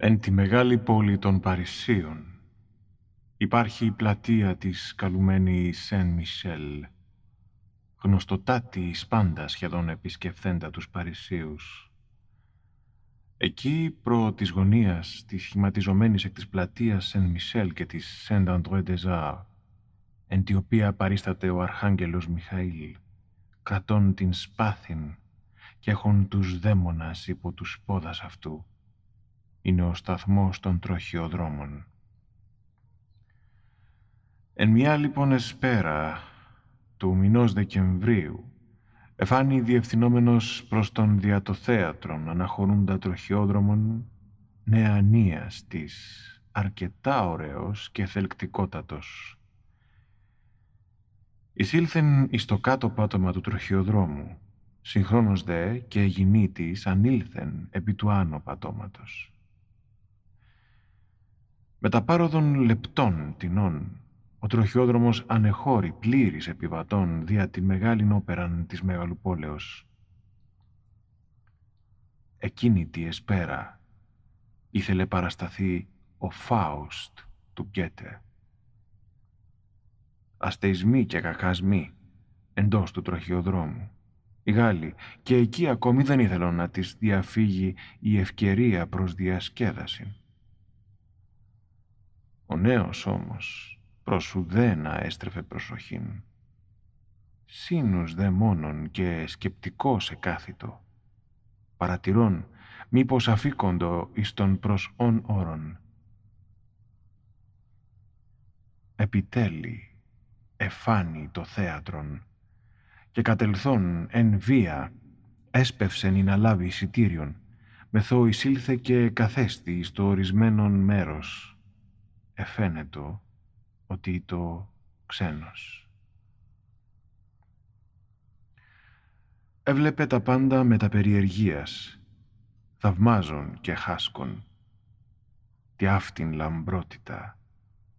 Εν τη μεγάλη πόλη των Παρισίων υπάρχει η πλατεία της καλουμένη Σεν Μισελ, γνωστοτάτη εις πάντα σχεδόν επισκεφθέντα τους Παρισίους. Εκεί προ της γωνίας της σχηματιζομένης εκ της πλατείας Σεν Μισελ και της Σεν Αντρέ Ντεζάρ, εν τη οποία παρίσταται ο Αρχάγγελος Μιχαήλ, κρατών την σπάθην και έχουν τους δαίμονας υπό τους πόδας αυτού. Είναι ο σταθμός των τροχιοδρόμων. Εν μια λοιπόν εσπέρα του μηνός Δεκεμβρίου εφάνει διευθυνόμενος προς τον διατοθέατρον αναχωρούντα τροχιόδρομον νεανίας της, αρκετά ωραίος και θελκτικότατος. Εισήλθεν εις το κάτω πάτωμα του τροχιοδρόμου, συγχρόνως δε και γυνήτης ανήλθεν επί του άνω πατώματος. Με τα πάροδων λεπτών τεινών ο τροχιόδρομος ανεχώρη πλήρης επιβατών δια τη μεγάλη όπεραν της Μεγαλοπόλεως. Εκείνη τη εσπέρα ήθελε παρασταθεί ο Φάουστ του Γκέτε. Αστεισμοί και κακασμοί εντός του τροχιοδρόμου. Οι Γάλλοι και εκεί ακόμη δεν ήθελαν να της διαφύγει η ευκαιρία προς διασκέδαση. Ο νέος όμως προς ουδένα έστρεφε προσοχήν. Σύνους δε μόνον και σκεπτικός εκάθητο. Παρατηρών μήπως αφήκοντο εις τον προς ον όρον. Επιτέλει εφάνει το θέατρον και κατελθόν εν βία έσπευσεν να λάβει εισιτήριον μεθό εισήλθε και καθέστη στο ορισμένον μέρος εφαίνετο ότι το ξένος. Έβλεπε τα πάντα με τα περιεργίας, θαυμάζων και χάσκων. Τι αυτήν λαμπρότητα,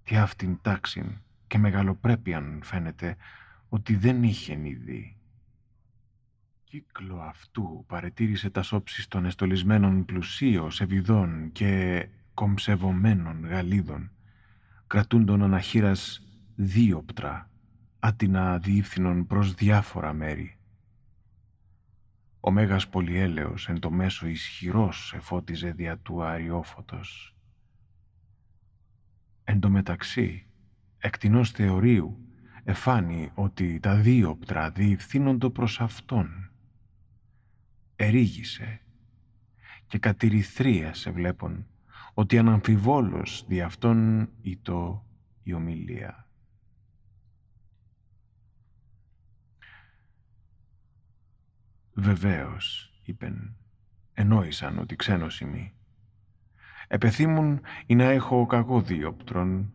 τι αυτήν τάξην και μεγαλοπρέπειαν φαίνεται ότι δεν είχε δει. Κύκλο αυτού παρετήρησε τα σώψεις των εστολισμένων πλουσίως ευηδών και κομψευωμένων γαλίδων κρατούντον αναχείρας δίοπτρα, άτινα διήφθηνον προς διάφορα μέρη. Ο Μέγας Πολυέλεος εν το μέσο ισχυρός εφώτιζε δια του αριόφωτος. Εν το μεταξύ, εκτινός θεωρίου, εφάνει ότι τα δίοπτρα διηφθήνοντο προς Αυτόν. Ερήγησε και κατηριθρίασε βλέπον ότι αναμφιβόλως δι' αυτόν ήτο η ομιλία. «Βεβαίως», είπεν, «ενόησαν ότι ξένος είμαι. Επεθύμουν ή να έχω κακό δίοπτρον,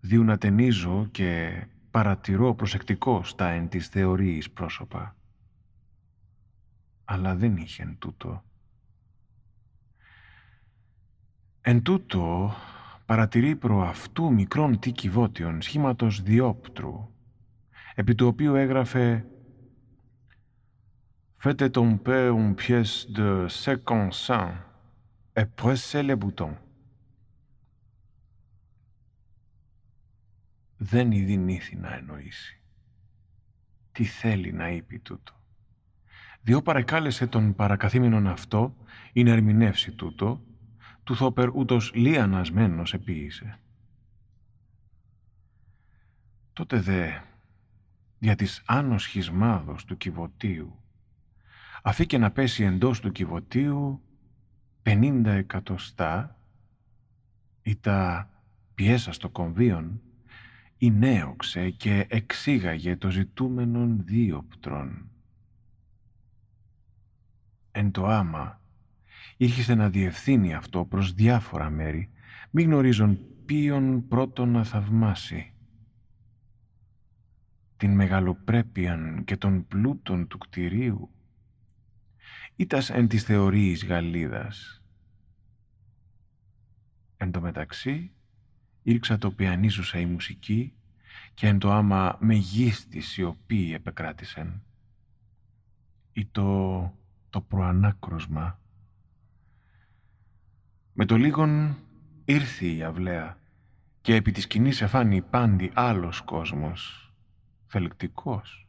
δίου να ταινίζω και παρατηρώ προσεκτικό στα εν της θεωρίας πρόσωπα. Αλλά δεν είχεν τούτο. Εν τούτο παρατηρεί προ αυτού μικρόν τι κυβότιον σχήματος διόπτρου, επί του οποίου έγραφε «Faites tomber une pièce de cinquante cents et pressez les boutons». Δεν ειδηνήθη να εννοήσει. Τι θέλει να είπε τούτο. Διό παρεκάλεσε τον παρακαθήμενον αυτό ή να ερμηνεύσει τούτο του Θόπερ ούτως λίανασμένος επίησε. Τότε δε, για της άνω σχισμάδος του κυβωτίου, αφήκε να πέσει εντός του κυβωτίου πενήντα εκατοστά ή τα πιέσα στο κομβίον ή νέοξε και εξήγαγε το ζητούμενον δίοπτρον. Εν το άμα ήρχισε να διευθύνει αυτό προς διάφορα μέρη, μη γνωρίζον ποιον πρώτον να θαυμάσει. Την μεγαλοπρέπειαν και τον πλούτον του κτηρίου, ήτας εν της θεωρίας Γαλλίδας. Εν τω μεταξύ, ήρξα το πιανίζουσα η μουσική και εν το άμα μεγίστη σιωπή επεκράτησεν. Ή το, το προανάκροσμα Με το λίγον ήρθε η αυλαία και επί της σκηνής εφάνει πάντη άλλος κόσμος, θελκτικός.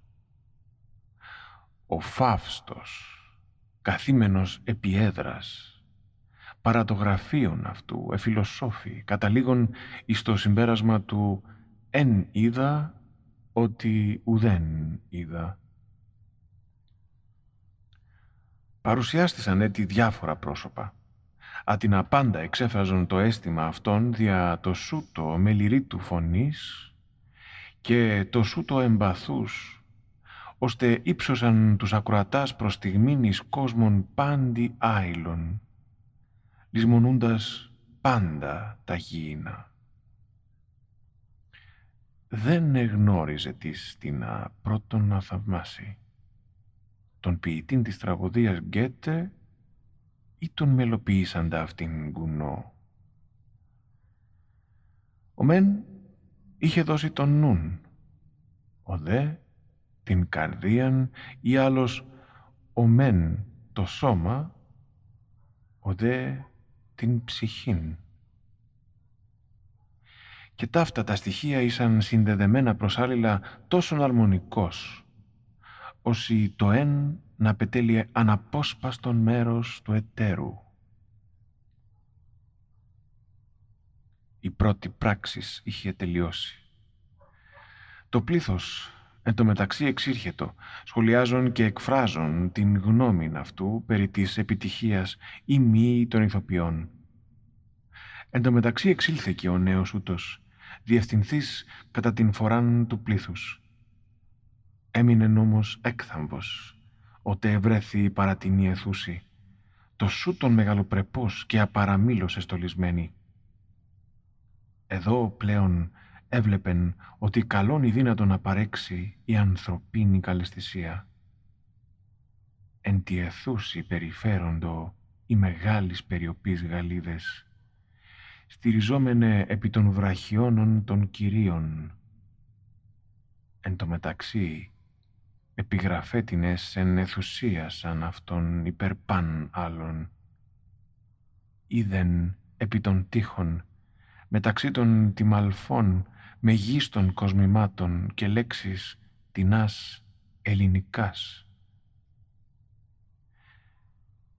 Ο Φαύστος, καθήμενος επί έδρας, παρά το γραφείον αυτού, εφιλοσόφη, καταλήγον εις το συμπέρασμα του «εν είδα ότι ουδέν είδα». Παρουσιάστησαν έτσι διάφορα πρόσωπα. Άτινα πάντα εξέφραζον το αίσθημα αυτών δια το σούτο μελιρίτου φωνής και το σούτο εμπαθούς, ώστε ύψωσαν τους ακροατάς προς στιγμήνης κόσμων πάντι άειλων, λησμονούντας πάντα τα γήινα. Δεν εγνώριζε της την πρώτον να θαυμάσει τον ποιητή της τραγωδίας Γκέτε ή τον μελοποίησαντα αυτήν Γκουνό. Ο μεν είχε δώσει τον νουν, ο δε την καρδίαν ή άλλος ο μεν το σώμα, ο δε την ψυχήν. Και ταύτα τα στοιχεία ήσαν συνδεδεμένα προς άλληλα τόσον αρμονικός, όσοι το εν να πετέλει αναπόσπαστον μέρος του εταίρου. Η πρώτη πράξης είχε τελειώσει. Το πλήθος εν τω μεταξύ εξήρχετο, σχολιάζουν και εκφράζουν την γνώμη αυτού περί της επιτυχίας ή μη των ηθοποιών. Εν τω μεταξύ εξήλθε και ο νέος ούτως, διευθυνθής κατά την φοράν του πλήθους. Έμεινε όμως έκθαμβος, ότε ευρέθη παρά την ιεθούση, το σου τον μεγαλοπρεπός και απαραμίλως εστολισμένη. Εδώ πλέον έβλεπεν ότι καλόν η δύνατο να παρέξει η ανθρωπίνη καλεσθησία. Εν τη εθούση περιφέροντο οι μεγάλης περιοπής γαλίδες, στηριζόμενε επί των βραχιώνων των κυρίων. Εν το μεταξύ, επιγραφέτινες εν εθουσίασαν αυτόν υπερπάν άλλων. Είδεν επί των τείχων, μεταξύ των τιμαλφών, μεγίστων κοσμημάτων και λέξεις τεινάς ελληνικάς.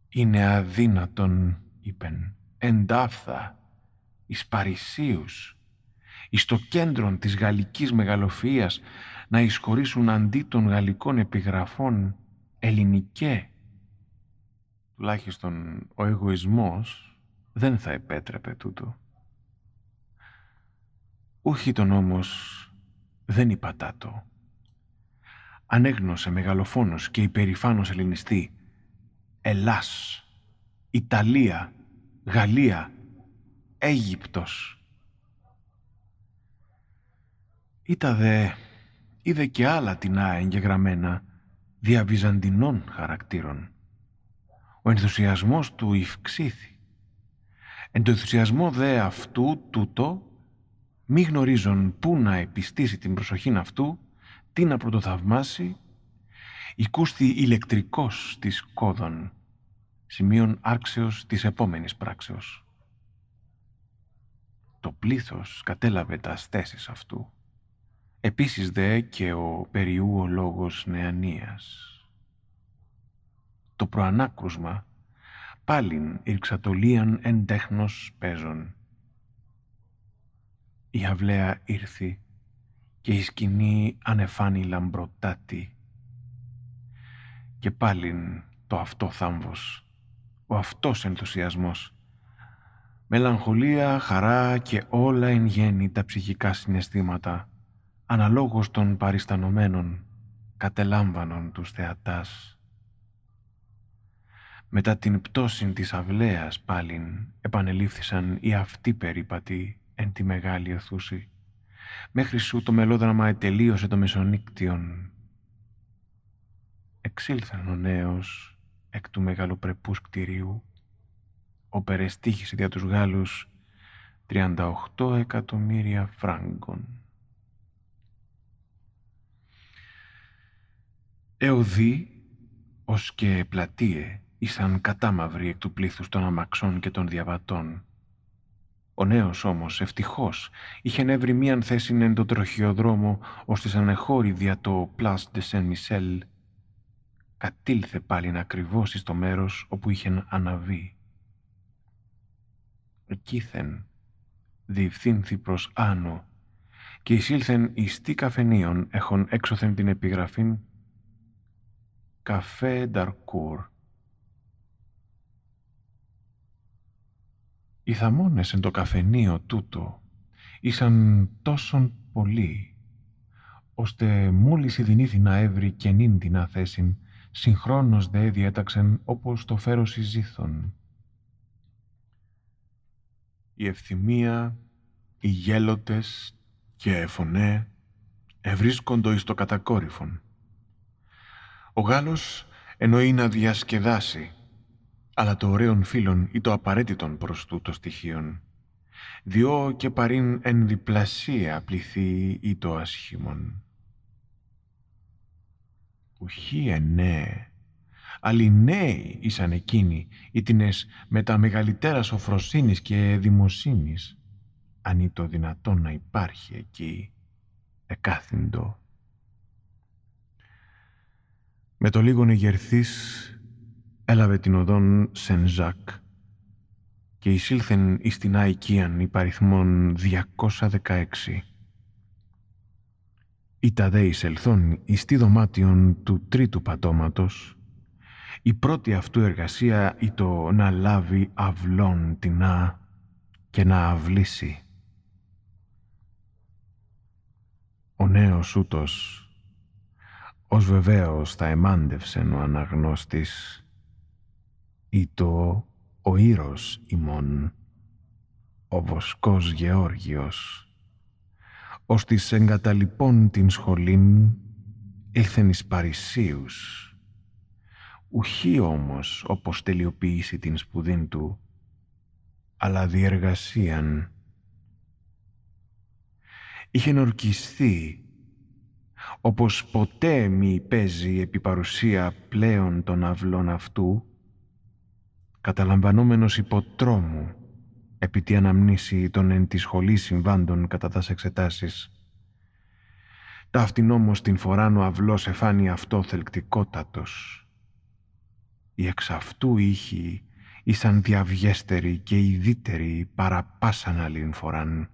«Είναι αδύνατον», είπεν, «εντάφθα, εις Παρισίους, εις το κέντρο της γαλλικής μεγαλοφυΐας να εισχωρήσουν αντί των γαλλικών επιγραφών ελληνικέ. Τουλάχιστον ο εγωισμός δεν θα επέτρεπε τούτο. Ούχι τον όμως δεν υπατάτο. Ανέγνωσε μεγαλοφόνος και υπερηφάνος ελληνιστή Ελλάς, Ιταλία, Γαλλία, Αίγυπτος. Ήτα δε είδε και άλλα τεινά εγγεγραμμένα διαβυζαντινών χαρακτήρων. Ο ενθουσιασμός του υυξήθη. Εν το ενθουσιασμό δε αυτού τούτο μη γνωρίζον πού να επιστήσει την προσοχή αυτού, τι να πρωτοθαυμάσει, οικούστη ηλεκτρικός της κόδων, σημείων άρξεως της επόμενης πράξεως. Το πλήθος κατέλαβε τα θέσεις αυτού Επίσης δε και ο περιού ο λόγος νεανίας. Το προανάκρουσμα πάλιν ηρξατολίαν εν τέχνος παίζων. Η αυλαία ήρθη και η σκηνή ανεφάνει λαμπροτάτη και πάλιν το αυτό θάμβος, ο αυτός ενθουσιασμός, μελαγχολία, χαρά και όλα εν γέννη τα ψυχικά συναισθήματα αναλόγως των παριστανωμένων κατελάμβανον τους θεατάς. Μετά την πτώση της αυλαίας πάλιν επανελήφθησαν οι αυτοί περίπατοι εν τη μεγάλη αιθούση. Μέχρι σου το μελόδραμα ετελείωσε το μεσονύκτιον. Εξήλθαν ο νέος εκ του μεγαλοπρεπούς κτηρίου, ο περεστήχησε δια τους Γάλλους 38 εκατομμύρια φράγκων. Εωδή, ως και πλατείε, ήσαν κατάμαυροι εκ του πλήθους των αμαξών και των διαβατών, Ο νέος όμως, ευτυχώς, είχε έβρει μίαν θέση εν το τροχιοδρόμο, ώστε ανεχώρη δια το Place de Saint-Michel, κατήλθε πάλιν ακριβώς στο μέρος όπου είχε αναβεί. Εκείθεν, διευθύνθη προς άνω και εισήλθεν εις τι καφενείων έχων έξωθεν την επιγραφήν «Καφέ Νταρκούρ». Οι θαμώνες εν το καφενείο τούτο ήσαν τόσον πολλοί, ώστε μόλις η να έβρει καινήν την άθεσιν, συγχρόνως δε διέταξεν όπως το φέρος συζήθων. Η ευθυμία, οι γέλοτες και φωνέ ευρίσκοντο εις το κατακόρυφον. Ο Γάλλος εννοεί να διασκεδάσει, αλλά το ωραίον φίλον ή το απαραίτητον προς τούτο στοιχείον, διό και παρήν εν διπλασία πληθεί ή το ασχήμον. Ουχή ενέ, αλλοι νέοι ήσαν εκείνοι, ήτινες με τα μεγαλύτερα σοφροσύνης και δημοσύνης, αν ή το δυνατόν να υπάρχει εκεί, εκάθυντο. Με το λίγον ηγερθής έλαβε την οδόν Σεν Ζακ και εισήλθεν εις την Αϊκίαν υπαριθμών 216. Ήτα δε εισελθόν εις τη δωμάτιον του τρίτου πατώματος, η πρώτη αυτού εργασία το να λάβει αυλών την Α και να αυλήσει. Ο νέος ούτος, ως βεβαίως θα εμάντευσεν ο αναγνώστης, ή το ο ήρος ημών, ο βοσκός Γεώργιος, ως της εγκαταλειπών την σχολήν ήλθεν εις Παρισίους, ουχή όμως όπως τελειοποίησε την σπουδήν του, αλλά διεργασίαν. Είχε ορκιστεί όπως ποτέ μη παίζει επί παρουσία πλέον των αυλών αυτού, καταλαμβανόμενος υποτρόμου επί τη αναμνήση των εν της σχολή συμβάντων κατά τας εξετάσεις. Ταύτην όμως την φοράν ο αυλός εφάνει αυτό θελκτικότατος. Η εξ αυτού ήχη ήσαν διαβιέστερη και ιδίτερη παρά πάσαν άλλην φοράν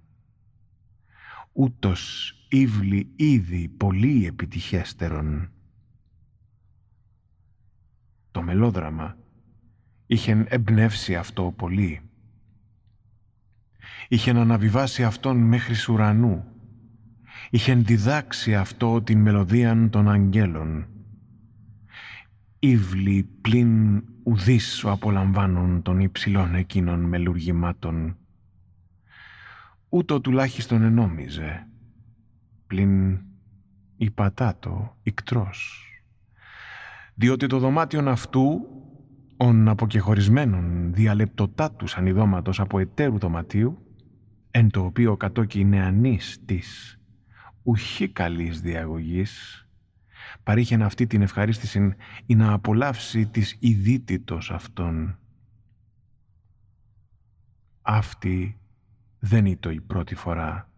ούτως ήβλη ήδη πολύ επιτυχέστερον. Το μελόδραμα είχε εμπνεύσει αυτό πολύ. Είχε αναβιβάσει αυτόν μέχρι ουρανού. Είχε διδάξει αυτό την μελωδίαν των αγγέλων. Ήβλη πλην ουδείς σου απολαμβάνουν των υψηλών εκείνων μελουργημάτων ούτω τουλάχιστον ενόμιζε. Πλην υπατάτο, ικτρός. Διότι το δωμάτιον αυτού, ον αποκεχωρισμένων διαλεπτοτάτους ανιδώματος από εταίρου δωματίου, εν το οποίο κατόκει νεανής της, ουχή καλής διαγωγής, παρήχεν αυτή την ευχαρίστηση ή να απολαύσει της ιδίτητος αυτών. Αυτή δεν ήταν η πρώτη φορά,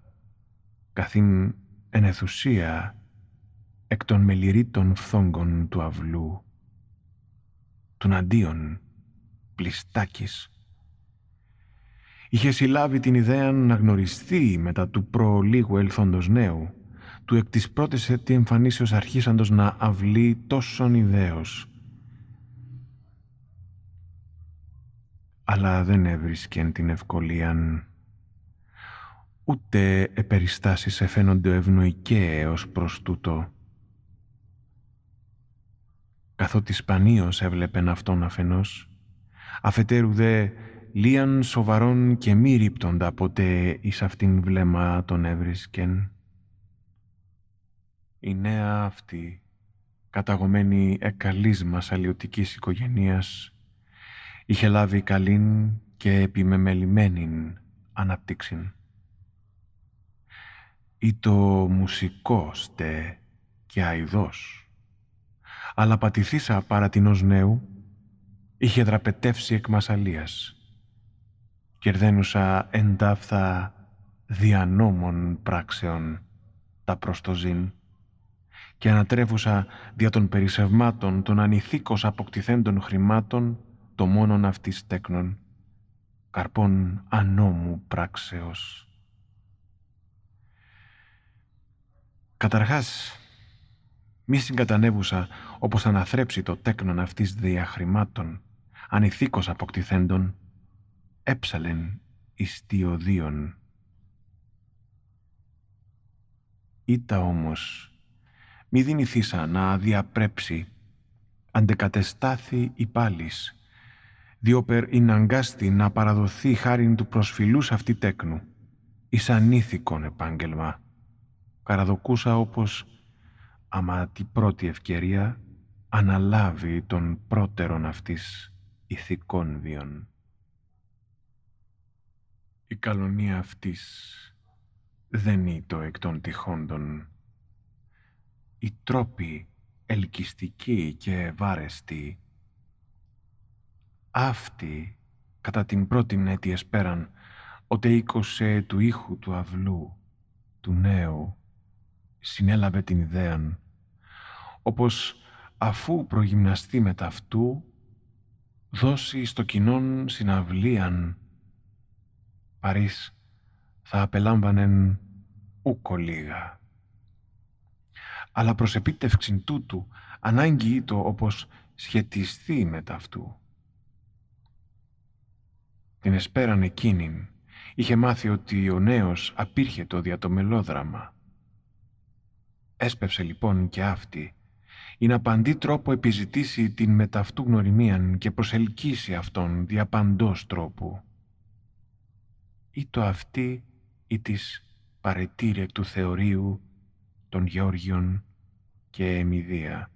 καθήν εν εθουσία εκ των μεληρίτων φθόγκων του αυλού, του αντίον πλιστάκης. Είχε συλλάβει την ιδέα να γνωριστεί μετά του προλίγου ελθόντος νέου, του εκ της πρώτης έτη εμφανίσεως αρχίσαντος να αυλεί τόσον ιδέως. Αλλά δεν έβρισκεν την ευκολίαν ούτε επεριστάσεις εφαίνονται ευνοϊκές έως προς τούτο. Καθότι σπανίως έβλεπεν αυτόν αφενός, αφετέρου δε λίαν σοβαρών και μη ρίπτοντα ποτέ εις αυτήν βλέμμα τον έβρισκεν. Η νέα αυτή, καταγωμένη εκαλής μας αλλιωτικής οικογενείας, είχε λάβει καλήν και επιμεμελημένην αναπτύξην ή το μουσικό στε και αηδός. Αλλά πατηθήσα παρά την ως νέου, είχε δραπετεύσει εκ μασαλίας. κερδένουσα εντάφθα διανόμων πράξεων τα προστοζήν και ανατρέφουσα δια των περισσευμάτων των ανηθίκως αποκτηθέντων χρημάτων το μόνον αυτής τέκνων, καρπών ανώμου πράξεως. Καταρχάς, μη συγκατανεύουσα όπως αναθρέψει το τέκνον αυτής διαχρημάτων, ανηθίκως αποκτηθέντων, έψαλεν εις διοδίων. Ήτα όμως, μη δυνηθήσα να διαπρέψει, αντεκατεστάθη υπάλης, διόπερ αγκάστη να παραδοθεί χάριν του προσφυλούς αυτή τέκνου, εις ανήθικον επάγγελμα. Καραδοκούσα όπως, άμα την πρώτη ευκαιρία, αναλάβει τον πρώτερον αυτής ηθικών βίων. Η καλονία αυτής δεν είναι το εκ των τυχόντων. Οι τρόποι ελκυστικοί και ευάρεστοι αυτή, κατά την πρώτη έτη εσπέραν, οτε οίκοσε του ήχου του αυλού, του νέου, συνέλαβε την ιδέαν, όπως αφού προγυμναστεί με ταυτού, δώσει στο κοινόν συναυλίαν, παρείς θα απελάμβανεν ούκο λίγα. Αλλά προς επίτευξην τούτου ανάγκη το όπως σχετιστεί με ταυτού την εσπέραν εκείνην, είχε μάθει ότι ο νέος απήρχετο δια το μελόδραμα. Έσπευσε λοιπόν και αυτή, ή να παντή τρόπο επιζητήσει την μεταυτού γνωριμίαν και προσελκύσει αυτόν δια παντός τρόπου. Ή το αυτή ή της παρετήρε του θεωρίου των Γεώργιων και Εμιδία.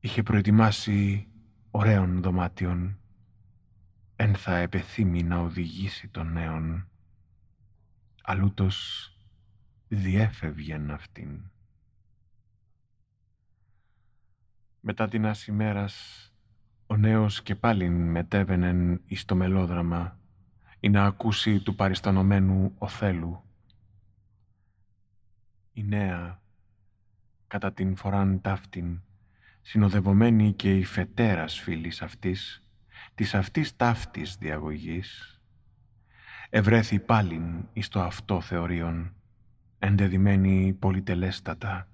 Είχε προετοιμάσει ωραίων δωμάτιων εν θα επεθύμει να οδηγήσει τον νέον, αλλούτος διέφευγεν αυτήν. Μετά την ασημέρας, ο νέος και πάλιν μετέβαινεν εις το μελόδραμα ή να ακούσει του παριστανωμένου Οθέλου. Η νέα, κατά την φοράν ταύτην, συνοδευομένη και η φετέρας φίλης αυτής, της αυτής ταύτης διαγωγής, ευρέθη πάλιν εις το αυτό θεωρίον, εντεδειμένη πολυτελέστατα.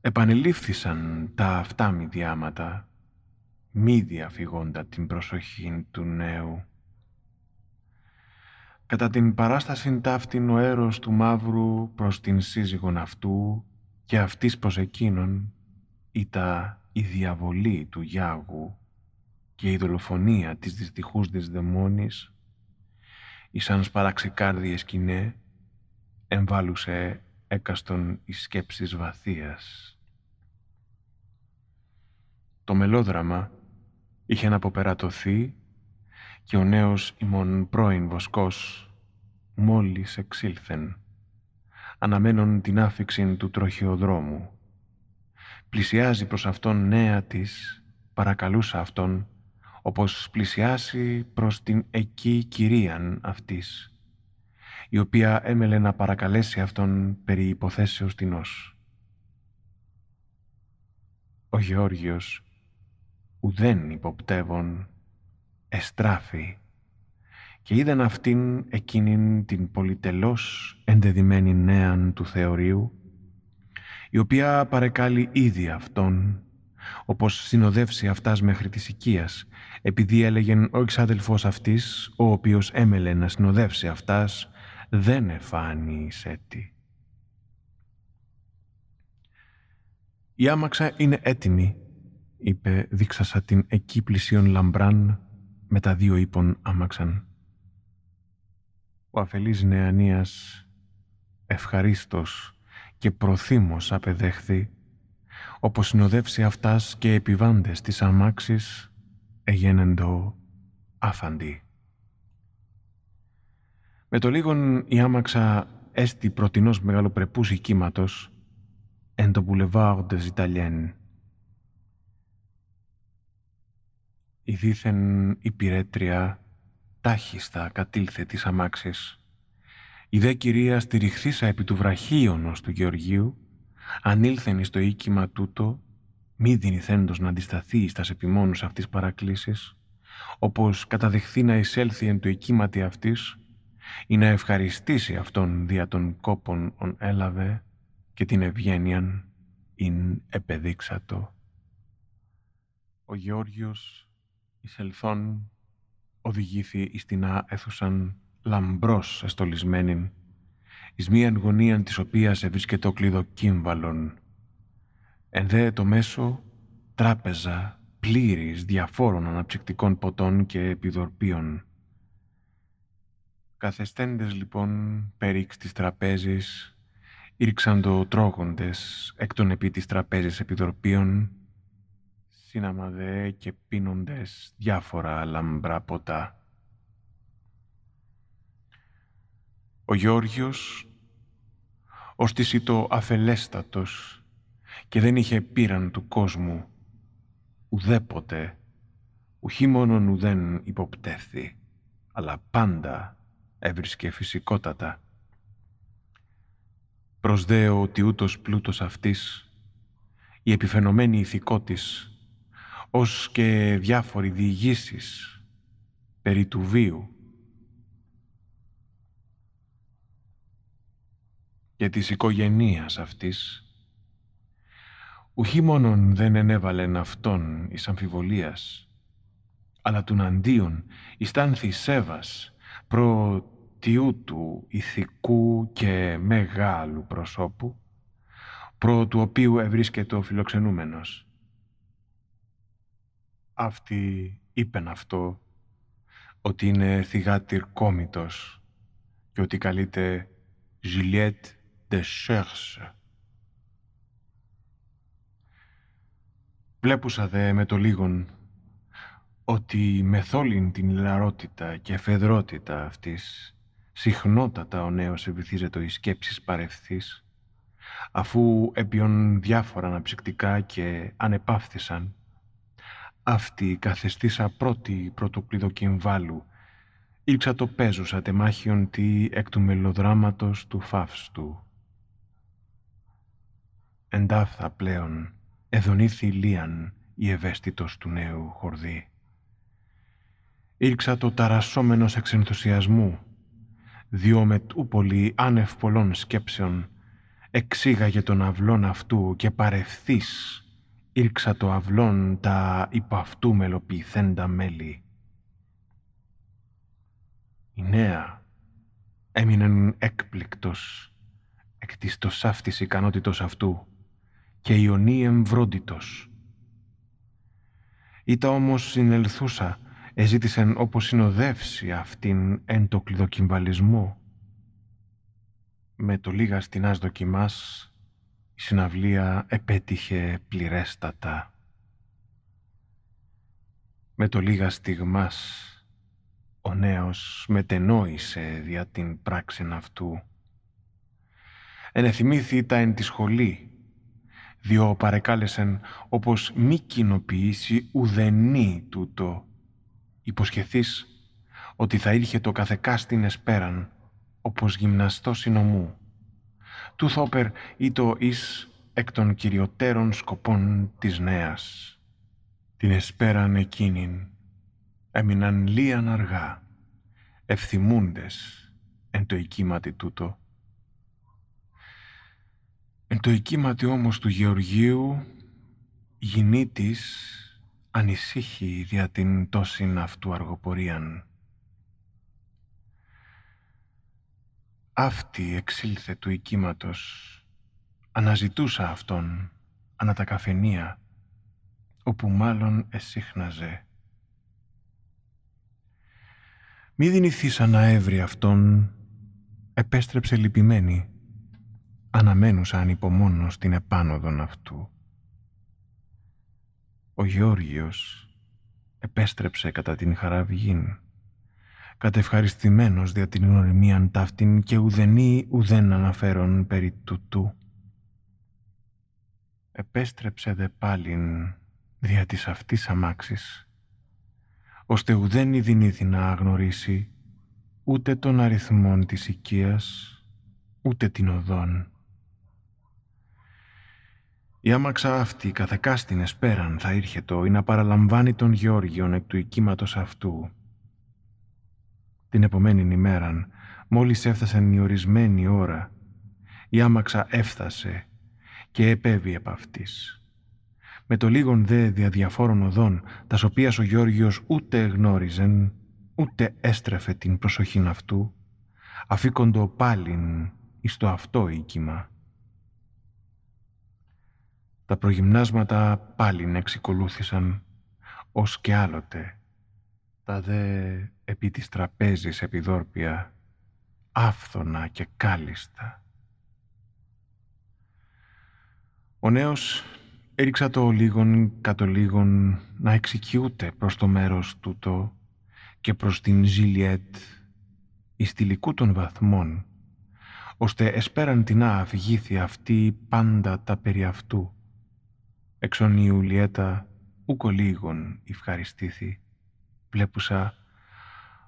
Επανελήφθησαν τα αυτά μη διάματα, μη διαφυγόντα την προσοχή του νέου. Κατά την παράσταση ταύτην ο έρος του μαύρου προς την σύζυγον αυτού και αυτής προς εκείνον, τα η διαβολή του Γιάγου και η δολοφονία της δυστυχούς της δαιμόνης, σαν σπαραξικάρδιες σκηνές, εμβάλουσε έκαστον η σκέψης βαθίας. Το μελόδραμα είχε αναποπερατωθεί και ο νέος ημών πρώην βοσκός μόλις εξήλθεν, αναμένον την άφηξη του τροχιοδρόμου πλησιάζει προς αυτόν νέα της, παρακαλούσα αυτόν, όπως πλησιάσει προς την εκεί κυρίαν αυτής, η οποία έμελε να παρακαλέσει αυτόν περί υποθέσεως τεινός. Ο Γεώργιος, ουδέν υποπτεύων, εστράφη και είδαν αυτήν εκείνην την πολυτελώς ενδεδειμένη νέαν του θεωρίου, η οποία παρεκάλει ήδη αυτόν, όπως συνοδεύσει αυτάς μέχρι της οικίας, επειδή έλεγεν ο εξάδελφος αυτής, ο οποίος έμελε να συνοδεύσει αυτάς, δεν εφάνει σέτη. «Η άμαξα είναι έτοιμη», είπε δείξασα την εκεί πλησίον λαμπράν με τα δύο ύπων άμαξαν. Ο αφελής νεανίας ευχαρίστως και προθύμως απεδέχθη, όπως συνοδεύσει αυτάς και επιβάντες της αμάξης, εγένεντο άφαντη. Με το λίγον η άμαξα έστι πρωτινός μεγαλοπρεπούς οικίματος εν το Boulevard des Italiens. η δίθεν υπηρέτρια τάχιστα κατήλθε της αμάξης. Η δε κυρία στηριχθήσα επί του βραχίωνος του Γεωργίου, ανήλθεν εις το οίκημα τούτο, μη δυνηθέντος να αντισταθεί στα επιμόνους αυτής παρακλήσεις, όπως καταδεχθεί να εισέλθει εν το οικίματι αυτής, ή να ευχαριστήσει αυτόν δια των κόπων ον έλαβε και την ευγένειαν ειν επεδείξατο. Ο Γεώργιος εισελθόν οδηγήθη εις την αίθουσαν λαμπρός εστολισμένην, εις μίαν γωνίαν της οποίας ευρίσκεται ο κλειδοκύμβαλον. Εν δε το μέσο τράπεζα πλήρης διαφόρων αναψυκτικών ποτών και επιδορπίων. Καθεστέντες λοιπόν περίξ της τραπέζης, ήρξαν τρώγοντες εκ των επί της τραπέζης επιδορπίων, σύναμα δε και πίνοντες διάφορα λαμπρά ποτά. Ο Γιώργιος, ως της το αφελέστατος και δεν είχε πείραν του κόσμου, ουδέποτε, ουχή μόνον ουδέν υποπτεύθη, αλλά πάντα έβρισκε φυσικότατα. Προσδέω ότι ούτως πλούτος αυτής, η επιφαινομένη ηθικό της, ως και διάφοροι διηγήσεις περί του βίου, και της οικογενείας αυτής, ουχή μόνον δεν ενέβαλεν αυτόν εις αμφιβολίας, αλλά του αντίον ιστάνθη σέβας προ του ηθικού και μεγάλου προσώπου, προ του οποίου ευρίσκεται ο φιλοξενούμενος. Αυτοί είπεν αυτό, ότι είναι θυγάτηρ κόμητος και ότι καλείται Juliette de cherche. Βλέπουσα δε με το λίγον ότι μεθόλην την λαρότητα και φεδρότητα αυτής συχνότατα ο νέος ευηθίζεται οι σκέψεις παρευθείς αφού έπιον διάφορα αναψυκτικά και ανεπάφθησαν αυτή καθεστήσα πρώτη πρωτοκλειδοκυμβάλου ήλξα το πέζουσα τεμάχιον τι εκ του μελοδράματος του φαύστου εντάφθα πλέον εδονήθη λίαν η ευαίσθητος του νέου χορδί. Ήρξα το ταρασσόμενος εξ ενθουσιασμού, διό με πολύ άνευ πολλών σκέψεων, εξήγαγε τον αυλών αυτού και παρευθύς ήρξα το αυλών τα υπ' αυτού μελοποιηθέντα μέλη. Η νέα έμεινεν έκπληκτος εκ της το σάφτης ικανότητος αυτού και Ιωνή εμβρόντιτος. Ήτα όμως συνελθούσα, εζήτησεν όπως συνοδεύσει αυτήν εν το κλειδοκυμβαλισμό. Με το λίγα στινάς δοκιμάς, η συναυλία επέτυχε πληρέστατα. Με το λίγα στιγμάς, ο νέος μετενόησε δια την πράξην αυτού. Ενεθυμήθη τα εν τη σχολή, διό παρεκάλεσεν όπως μη κοινοποιήσει ουδενή τούτο. Υποσχεθείς ότι θα ήλχε το καθεκά στην εσπέραν, όπως γυμναστός συνομού. Του θόπερ ή το εις εκ των κυριωτέρων σκοπών της νέας. Την εσπέραν εκείνην έμειναν λίαν αργά, ευθυμούντες εν το οικίματι τούτο, Εν το οικίματι όμως του Γεωργίου, γυνήτης ανησύχει δια την τόσην αυτού αργοπορίαν. Αυτή εξήλθε του οικίματος, αναζητούσα αυτόν ανά τα καφενεία, όπου μάλλον εσύχναζε. Μη δυνηθήσα να έβρει αυτόν, επέστρεψε λυπημένη αναμένουσα ανυπομόνος την επάνωδον αυτού. Ο Γεώργιος επέστρεψε κατά την χαραβγήν, κατευχαριστημένος δια την γνωριμίαν ταύτην και ουδενή ουδέν αναφέρον περί τούτου. Επέστρεψε δε πάλιν δια της αυτής αμάξης ώστε ουδέν ειδηνήθη να αγνωρίσει ούτε τον αριθμόν της οικίας, ούτε την οδόν. Η άμαξα αυτή καθεκάστην εσπέραν θα ήρχετο ή να παραλαμβάνει τον Γεώργιον εκ του οικήματος αυτού. Την επομένη ημέραν, μόλις έφτασαν η ορισμένη ώρα, η άμαξα έφτασε και επέβη επ' αυτής. Με το λίγον δε διαδιαφόρων οδών, τας οποίας ο Γιώργιος ούτε γνώριζεν, ούτε έστρεφε την προσοχήν αυτού, αφήκοντο πάλιν εις το αυτό οίκημα. Τα προγυμνάσματα πάλιν εξικολούθησαν, ως και άλλοτε, τα δε επί της τραπέζης επιδόρπια, άφθονα και κάλιστα. Ο νέος έριξα το λίγον κατ' λίγον να εξοικειούται προς το μέρος τούτο και προς την Ζιλιέτ εις των βαθμών, ώστε εσπέραν την αφηγήθη αυτή πάντα τα περί αυτού. Εξον η Ιουλιέτα ούκο λίγον ευχαριστήθη, βλέπουσα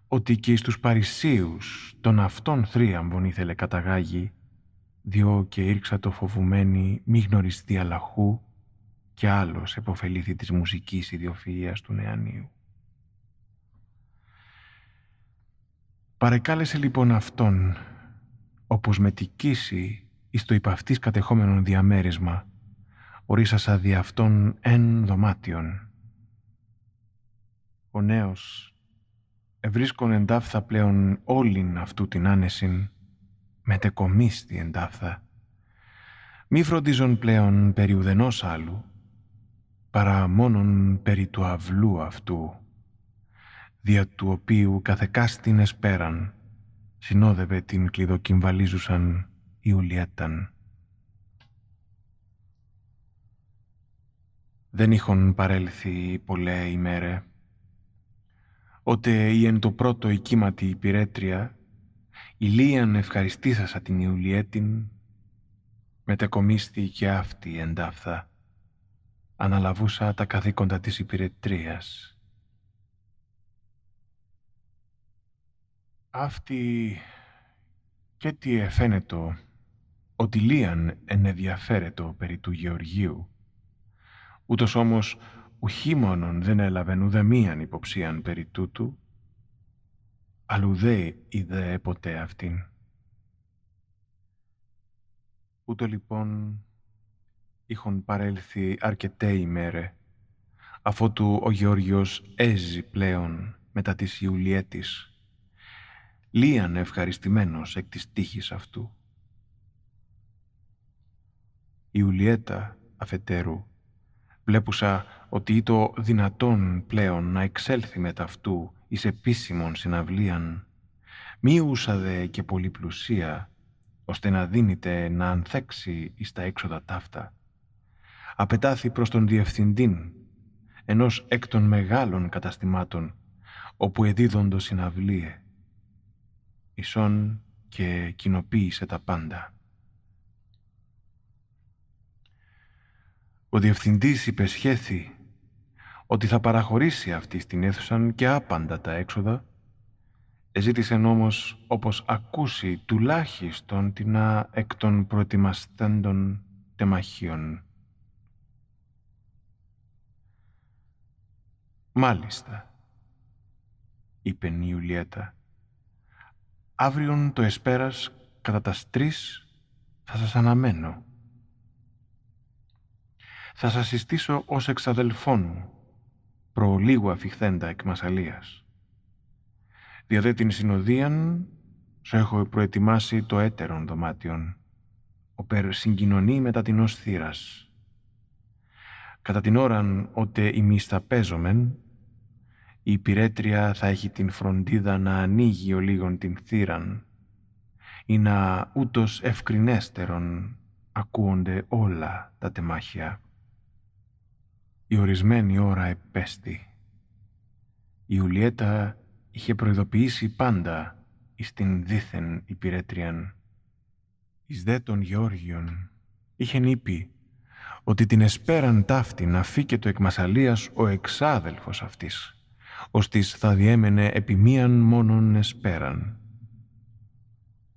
ότι και εις τους Παρισίους των αυτών θρίαμβων ήθελε καταγάγει, διό και ήρξα το φοβουμένη μη γνωριστή αλαχού και άλλος εποφελήθη της μουσικής ιδιοφυΐας του νεανίου. Παρεκάλεσε λοιπόν αυτόν, όπως με τικήσει εις το υπαυτής κατεχόμενον διαμέρισμα, ορίσασα δι' αυτόν εν δωμάτιον. Ο νέος ευρίσκον εντάφθα πλέον όλην αυτού την άνεσιν, μετεκομίστη εντάφθα. Μη φροντίζον πλέον περί ουδενός άλλου, παρά μόνον περί του αυλού αυτού, δια του οποίου καθεκάστην εσπέραν, συνόδευε την κλειδοκυμβαλίζουσαν Ιουλιέταν. Δεν είχον παρέλθει πολλέ ημέρε, ότε η εν το πρώτο οικίματη υπηρέτρια, ηλίαν ευχαριστήσασα την Ιουλιέτην, μετεκομίστη και αυτή εντάφθα, αναλαβούσα τα καθήκοντα της υπηρετρίας. Αυτή και τι εφαίνετο ότι λίαν ενδιαφέρετο περί του Γεωργίου. Ούτως όμως ουχή μόνον δεν έλαβεν ουδε μίαν υποψίαν περί τούτου, αλλουδέ είδε ποτέ αυτήν. Ούτω λοιπόν είχον παρέλθει αρκετέ ημέρε, αφότου ο Γεώργιος έζει πλέον μετά της Ιουλιέτης λίαν ευχαριστημένος εκ της τύχης αυτού. Η Ουλιέτα, αφετέρου, βλέπουσα ότι το δυνατόν πλέον να εξέλθει με ταυτού εις επίσημον συναυλίαν, μη ούσαδε και πολυπλουσία, ώστε να δίνεται να ανθέξει εις τα έξοδα ταύτα. Απετάθη προς τον διευθυντήν, ενός εκ των μεγάλων καταστημάτων, όπου εδίδοντο συναυλίε ισόν και κοινοποίησε τα πάντα. Ο διευθυντής υπεσχέθη ότι θα παραχωρήσει αυτή στην αίθουσαν και άπαντα τα έξοδα, εζήτησε όμως όπως ακούσει τουλάχιστον την εκ των προετοιμαστέντων τεμαχίων. «Μάλιστα», είπε η Ιουλιέτα, Αύριον το εσπέρας κατά τας τρεις θα σας αναμένω. Θα σας συστήσω ως εξαδελφόν μου, προ λίγου αφιχθέντα εκ Μασαλίας. Διαδέ την συνοδίαν, σου έχω προετοιμάσει το έτερον δωμάτιον, περ συγκοινωνεί μετά την ως θύρας. Κατά την ώραν ότε ημείς θα παίζομεν, η υπηρέτρια θα έχει την φροντίδα να ανοίγει ο λίγον την θύραν ή να ούτως ευκρινέστερον ακούονται όλα τα τεμάχια. Η ορισμένη ώρα επέστη. Η Ιουλιέτα είχε προειδοποιήσει πάντα εις την δίθεν υπηρέτριαν. Εις δε των Γεώργιων είχεν είπε ότι την εσπέραν ταύτη να φύκε το εκμασαλίας ο εξάδελφος αυτής ώστις θα διέμενε επί μίαν μόνον εσπέραν.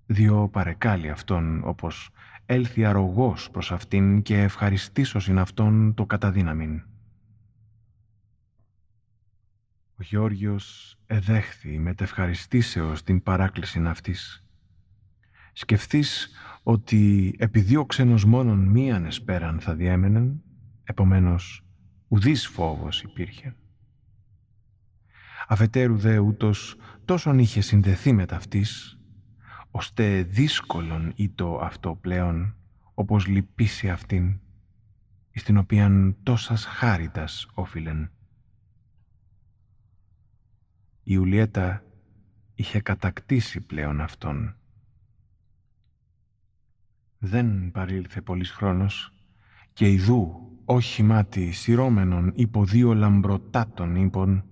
Διό παρεκάλει αυτόν, όπως έλθει αρρωγός προς αυτήν και ευχαριστήσωσιν αυτόν το καταδύναμιν. Ο Γεώργιος εδέχθη μετευχαριστήσεως την παράκλησιν αυτής. Σκεφτείς ότι επειδή ο ξένος μόνον μίαν εσπέραν θα διέμενεν, επομένως ουδής φόβος υπήρχε. Αφετέρου δε ούτως τόσον είχε συνδεθεί με ταυτής, ώστε δύσκολον ήτο αυτό πλέον, όπως λυπήσει αυτήν, εις την οποίαν τόσας χάριτας όφιλεν. Η Ιουλιέτα είχε κατακτήσει πλέον αυτόν. Δεν παρήλθε πολύς χρόνος και ιδού όχι μάτι σειρώμενον υπό δύο λαμπροτάτων ύπων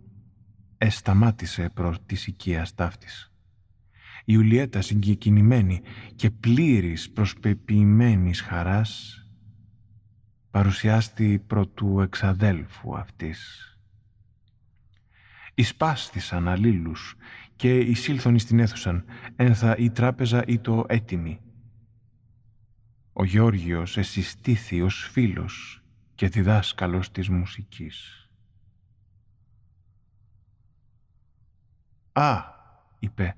εσταμάτησε προς της οικίας ταύτης. Η Ιουλιέτα συγκεκινημένη και πλήρης προσπεποιημένης χαράς παρουσιάστη προ του εξαδέλφου αυτής. Ισπάστησαν αλλήλους και εισήλθον εις την αίθουσαν, ένθα η τράπεζα ή το έτοιμη. Ο Γεώργιος εσυστήθη ως φίλος και διδάσκαλος της μουσικής. «Α», είπε,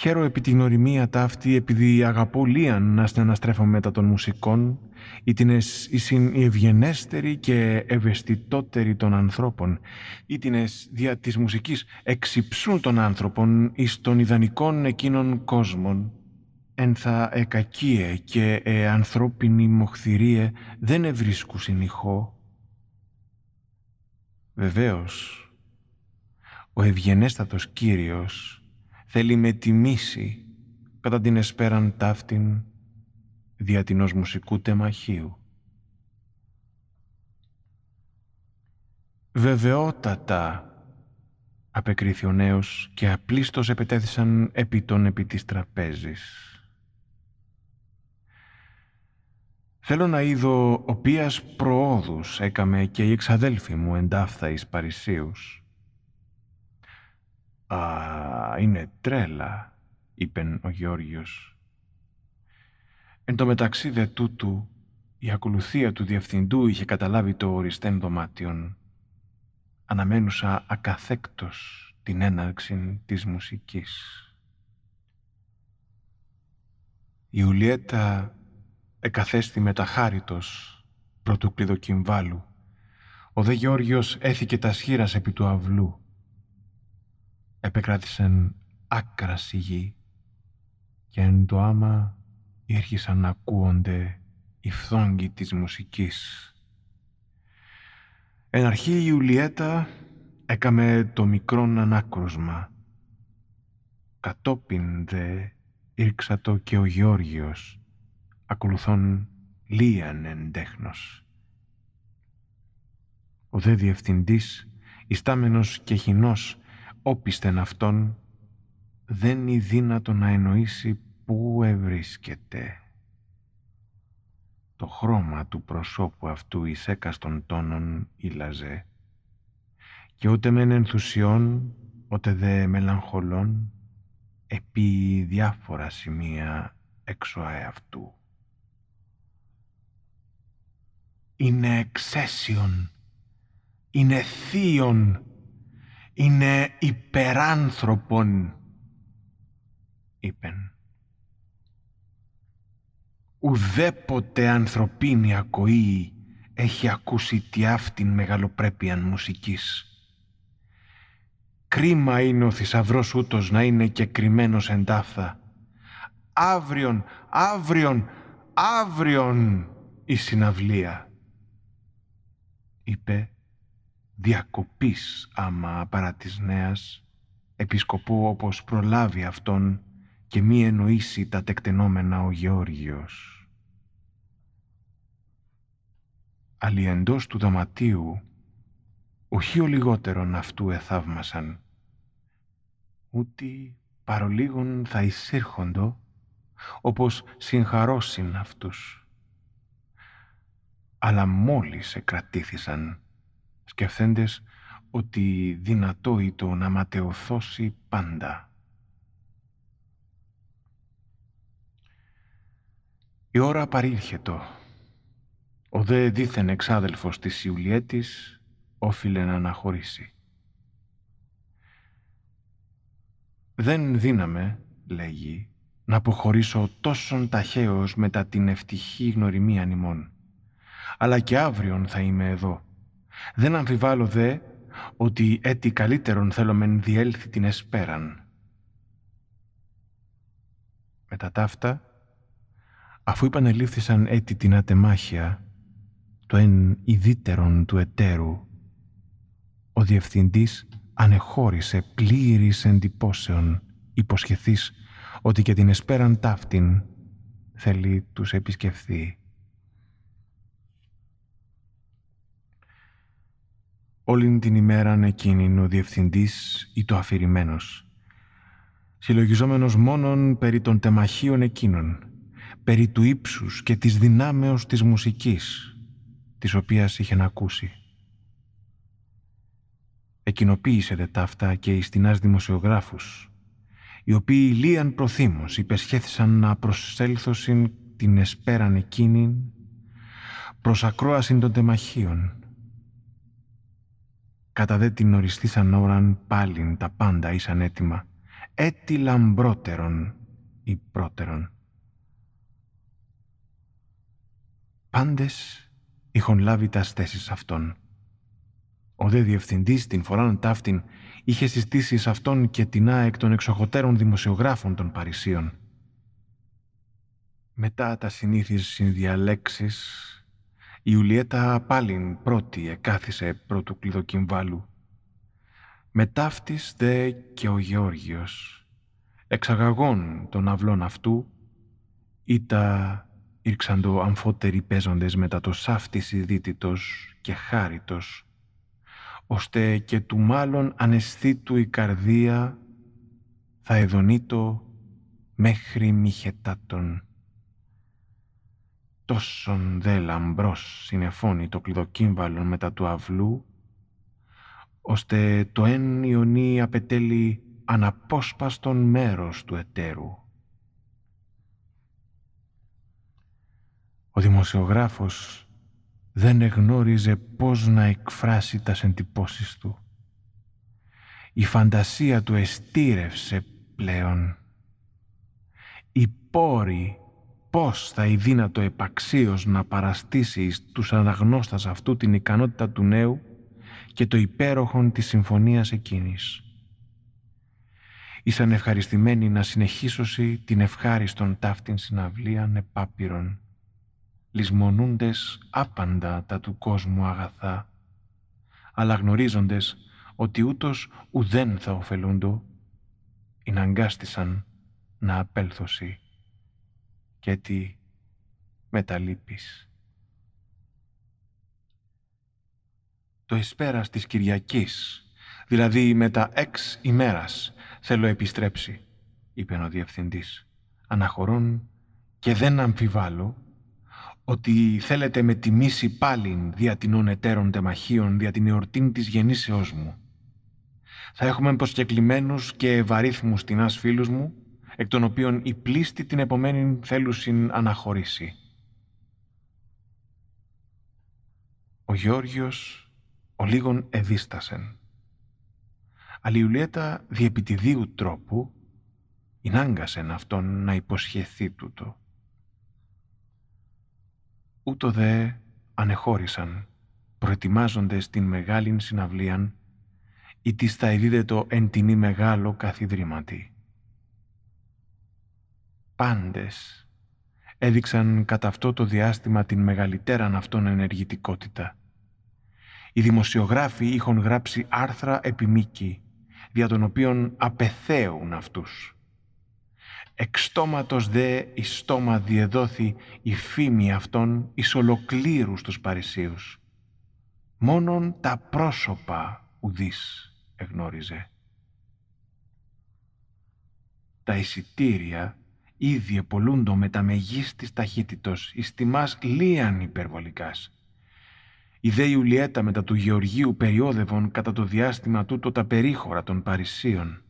«χαίρο επί την οριμία ταύτη επειδή αγαπώ λίαν να στεναστρέφω μετά των μουσικών, ή την ήσυν η ευγενέστερη και ευαισθητότερη των ανθρώπων, ή την δια της μουσικής εξυψούν των άνθρωπων εις των ιδανικών εκείνων κόσμων, εν θα εκακίε και ε ανθρώπινη μοχθηρίε δεν ευρίσκουσιν ηχό. Βεβαίως, ο ευγενέστατος Κύριος θέλει με τιμήσει κατά την εσπέραν ταύτην δια την ως μουσικού τεμαχίου. Βεβαιότατα, απεκρίθη ο νέος και απλίστος επετέθησαν επί των επί της τραπέζης. Θέλω να είδω οποίας προόδους έκαμε και η εξαδέλφη μου εντάφθα εις Παρισίους. «Α, είναι τρέλα», είπεν ο Γεώργιος. Εν τω μεταξύ δε τούτου, η ακολουθία του διευθυντού είχε καταλάβει το οριστέν δωμάτιον. Αναμένουσα ακαθέκτος την έναρξη της μουσικής. Η Ιουλιέτα εκαθέστη μεταχάριτος πρωτού κλειδοκυμβάλου. Ο δε Γεώργιος έθηκε τα σχήρας επί του αυλού. Επεκράτησεν άκρα σιγή και εν το άμα ήρχισαν να ακούονται οι φθόγγοι της μουσικής. Εν αρχή η Ιουλιέτα έκαμε το μικρόν ανάκρουσμα. Κατόπιν δε ήρξα το και ο Γεώργιος, ακολουθών λίαν εν τέχνος. Ο δε διευθυντής, ιστάμενος και χινός, όπιστεν αυτόν, δεν είναι δύνατο να εννοήσει πού ευρίσκεται. Το χρώμα του προσώπου αυτού εις έκαστον τόνων ήλαζε και ούτε μεν ενθουσιών, ούτε δε μελαγχολών, επί διάφορα σημεία έξω αυτού. Είναι εξαίσιον, είναι θείον, είναι υπεράνθρωπον, είπεν ουδέποτε ανθρωπίνη ακοή έχει ακούσει τι αυτήν μεγαλοπρέπειαν μουσικής. Κρίμα είναι ο θησαυρός ούτως να είναι και κρυμμένος εντάφθα. Αύριον, αύριον, αύριον η συναυλία. Είπε διακοπής άμα παρά της νέας, επισκοπού όπως προλάβει αυτόν και μη εννοήσει τα τεκτενόμενα ο Γεώργιος. εντός του δωματίου, οχι ο λιγότερον αυτού εθαύμασαν, ούτε παρολίγων θα εισήρχοντο, όπως συγχαρώσιν αυτούς. Αλλά μόλις εκρατήθησαν, σκεφτέντες ότι δυνατό ήτο να ματαιωθώσει πάντα. Η ώρα παρήλχετο. Ο δε δίθεν εξάδελφος της Ιουλιέτης όφιλε να αναχωρήσει. «Δεν δύναμε», λέγει, «να αποχωρήσω τόσον ταχαίως μετά την ευτυχή γνωριμία νημών. Αλλά και αύριον θα είμαι εδώ. Δεν αμφιβάλλω δε ότι έτι καλύτερον θέλω μεν διέλθει την εσπέραν». Μετά ταύτα, αφού επανελήφθησαν έτη την ατεμάχια, το εν ιδίτερον του εταίρου, ο διευθυντής ανεχώρησε πλήρης εντυπώσεων, υποσχεθείς ότι και την εσπέραν ταύτην θέλει τους επισκεφθεί. Όλην την ημέραν εκείνην ο διευθυντής ή το αφηρημένος, συλλογιζόμενος μόνον περί των τεμαχίων εκείνων, περί του ύψους και της δυνάμεως της μουσικής, της οποίας είχε να ακούσει. Εκκοινοποίησε δε ταύτα και εις τεινάς δημοσιογράφους, οι οποίοι λίαν προθύμως υπεσχέθησαν να προσέλθωσιν την εσπέραν εκείνην προς ακρόασιν των τεμαχίων. Κατά δε την οριστήσαν ώραν πάλιν τα πάντα ήσαν έτοιμα, έτι λαμπρότερον ή πρώτερον. Πάντες είχον λάβει τα θέσεις αυτών. Ο δε διευθυντής την φοράν ταύτην είχε συστήσει σε αυτόν και την εκ των εξοχωτέρων δημοσιογράφων των Παρισίων. Μετά τα συνήθεις συνδιαλέξεις, η Ιουλιέτα πάλιν πρώτη εκάθισε πρώτου κλειδοκυμβάλου. Μετάφτης δε και ο Γεώργιος, εξαγαγών των αυλών αυτού, τα ήρξαντο αμφότεροι παίζοντες μετά το σάφτης ειδήτητος και χάριτος, ώστε και του μάλλον αναισθήτου η καρδία θα εδονείτο μέχρι μοιχετάτων. Τόσον δε λαμπρός συνεφώνει το κλειδοκύμβαλον μετά του αυλού, ώστε το εν Ιωνί απετέλει αναπόσπαστον μέρος του εταίρου. Ο δημοσιογράφος δεν εγνώριζε πώς να εκφράσει τα εντυπώσεις του. Η φαντασία του εστήρευσε πλέον. Η πόρη πώς θα δύνατο επαξίως να παραστήσει τους αναγνώστας αυτού την ικανότητα του νέου και το υπέροχον της συμφωνίας εκείνης. Ήσαν ευχαριστημένοι να συνεχίσωση την ευχάριστον ταύτην συναυλίαν επάπειρον λησμονούντες άπαντα τα του κόσμου αγαθά, αλλά γνωρίζοντες ότι ούτως ουδέν θα ωφελούντο, ειναγκάστησαν να απέλθωση και τι μεταλείπεις. Το εσπέρας της Κυριακής, δηλαδή με τα έξ ημέρας, θέλω επιστρέψει, είπε ο διευθυντής, αναχωρών και δεν αμφιβάλλω ότι θέλετε με τιμήσει πάλιν δια την εταίρων τεμαχίων δια την εορτήν της γεννήσεώς μου. Θα έχουμε προσκεκλημένους και ευαρίθμους την φίλους μου, εκ των οποίων η πλήστη την επομένη θέλουσιν αναχωρήσει. Ο Γεώργιος ο λίγον εδίστασεν. Αλλιουλέτα διεπιτιδίου τρόπου, εινάγκασεν αυτόν να υποσχεθεί τούτο ούτω δε ανεχώρησαν, προετοιμάζοντες την μεγάλην συναυλίαν, ή της θα εδίδετο εν τινή μεγάλο καθιδρύματι. Πάντες έδειξαν κατά αυτό το διάστημα την μεγαλύτεραν αυτόν ενεργητικότητα. Οι δημοσιογράφοι είχαν γράψει άρθρα επιμήκη, δια των οποίων απεθέουν αυτούς. Εξτόματος δε η στόμα διεδόθη η φήμη αυτών εις ολοκλήρους στους Παρισίους. Μόνον τα πρόσωπα ουδής εγνώριζε. Τα εισιτήρια ήδη επολούντο με τα μεγίστης ταχύτητος εις τιμάς λίαν υπερβολικάς. Η δε Ιουλιέτα μετά του Γεωργίου περιόδευον κατά το διάστημα τούτο τα περίχωρα των Παρισίων.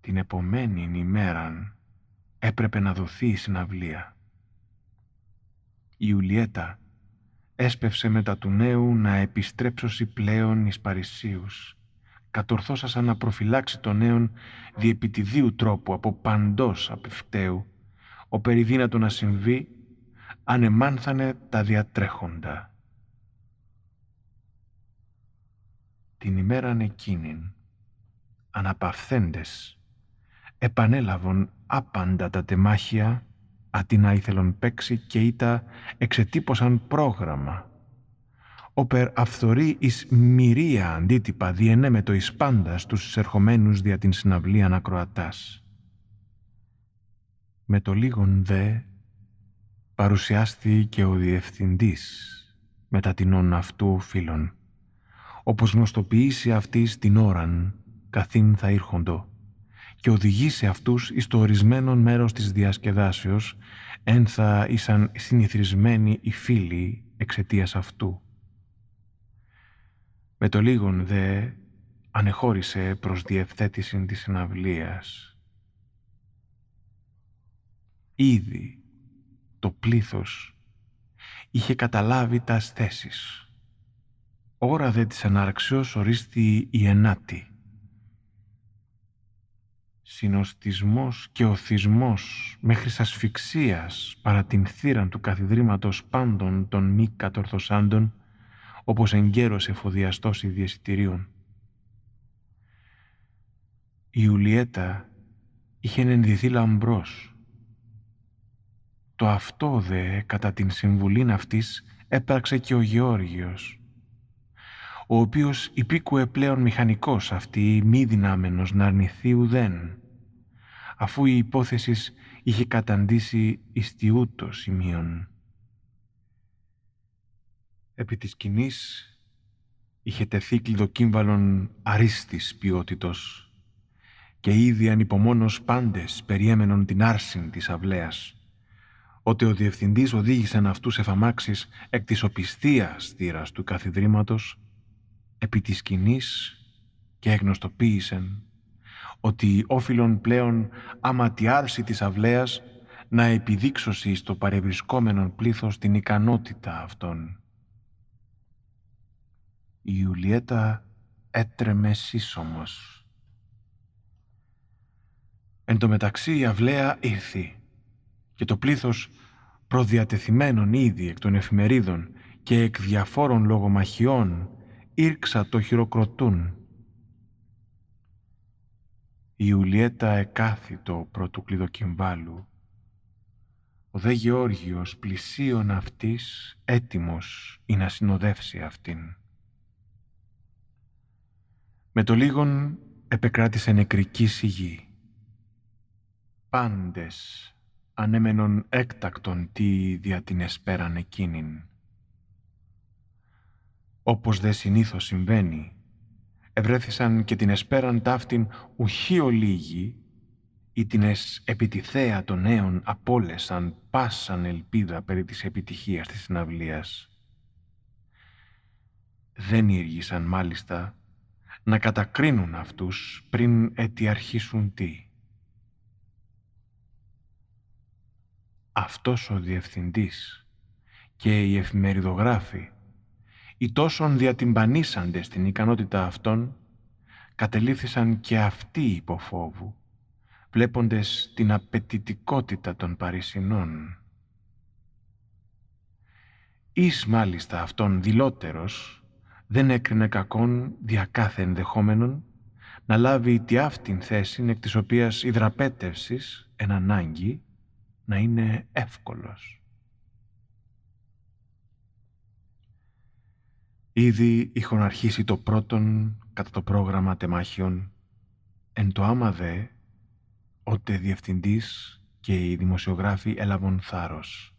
Την επομένη ημέραν έπρεπε να δοθεί η συναυλία. Η Ιουλιέτα έσπευσε μετά του νέου να επιστρέψωσει πλέον εις Παρισίους, κατορθώσασα να προφυλάξει τον νέον διεπιτιδίου τρόπου από παντός απευκταίου, ο περιδύνατο να συμβεί, ανεμάνθανε τα διατρέχοντα. Την ημέραν εκείνην, αναπαυθέντες, επανέλαβον άπαντα τα τεμάχια να ήθελον παίξει και ήτα εξετύπωσαν πρόγραμμα. Όπερ αυθορεί εις μυρία αντίτυπα διενέμε το εις πάντας στους ερχομένους δια την συναυλία ανακροατάς. Με το λίγον δε παρουσιάστη και ο διευθυντής μετά την όν αυτού φίλων, όπως γνωστοποιήσει αυτής την ώραν καθήν θα ήρχοντο και οδηγήσει αυτούς εις το ορισμένο μέρος της διασκεδάσεως εν θα ήσαν συνηθισμένοι οι φίλοι εξαιτίας αυτού. Με το λίγον δε ανεχώρησε προς διευθέτηση της συναυλίας. Ήδη το πλήθος είχε καταλάβει τας θέσεις. Ώρα δε της ανάρξεως ορίστη η ενάτη συνοστισμός και οθισμός μέχρι ασφυξίας παρά την θύραν του καθιδρύματος πάντων των μη κατορθωσάντων, όπως εγκαίρος εφοδιαστός ιδιαισιτηρίων. Η Ιουλιέτα είχε ενδυθεί λαμπρός. Το αυτό δε κατά την συμβουλήν αυτής έπραξε και ο Γεώργιος, ο οποίος υπήκουε πλέον μηχανικός αυτή μη δυνάμενος να αρνηθεί ουδέν, αφού η υπόθεσης είχε καταντήσει εις τιούτο σημείων. Επί της σκηνής είχε τεθεί κλειδοκύμβαλον αρίστης ποιότητος και ήδη ανυπομόνος πάντες περιέμενον την άρσιν της αυλαίας, ότι ο διευθυντής οδήγησε αυτούς εφαμάξεις εκ της οπισθίας θύρας του καθιδρύματος επί της σκηνής και εγνωστοποίησεν ότι όφιλον πλέον άμα τη άρση της αυλαίας να επιδείξωσει στο παρευρισκόμενον πλήθος την ικανότητα αυτών. Η Ιουλιέτα έτρεμε σύσσωμος. Εν τω μεταξύ η αυλαία ήρθη και το πλήθος προδιατεθειμένων ήδη εκ των εφημερίδων και εκ διαφόρων λογομαχιών ήρξα το χειροκροτούν. Η Ιουλιέτα εκάθητο πρώτου κλειδοκυμβάλου. Ο δε Γεώργιος πλησίον αυτής έτοιμος ή να συνοδεύσει αυτήν. Με το λίγον επεκράτησε νεκρική σιγή. Πάντες ανέμενον έκτακτον τι δια την εσπέραν εκείνην. Όπως δε συνήθως συμβαίνει, ευρέθησαν και την εσπέραν ταύτην ουχή ολίγη, ή την επιτιθέα των νέων απόλεσαν πάσαν ελπίδα περί της επιτυχίας της συναυλίας. Δεν ήργησαν μάλιστα να κατακρίνουν αυτούς πριν έτι αρχίσουν τι. Αυτός ο διευθυντής και οι εφημεριδογράφοι οι τόσον διατυμπανίσαντες στην ικανότητα αυτών, κατελήφθησαν και αυτοί υποφόβου, βλέποντες την απαιτητικότητα των Παρισινών. Εις μάλιστα αυτόν δηλότερος, δεν έκρινε κακόν δια κάθε ενδεχόμενον να λάβει τη αυτήν θέση εκ της οποίας η δραπέτευσης, εν ανάγκη, να είναι εύκολος. Ήδη είχαν αρχίσει το πρώτον κατά το πρόγραμμα τεμάχιων, εν το άμα δε, ότε διευθυντής και οι δημοσιογράφοι έλαβαν θάρρος.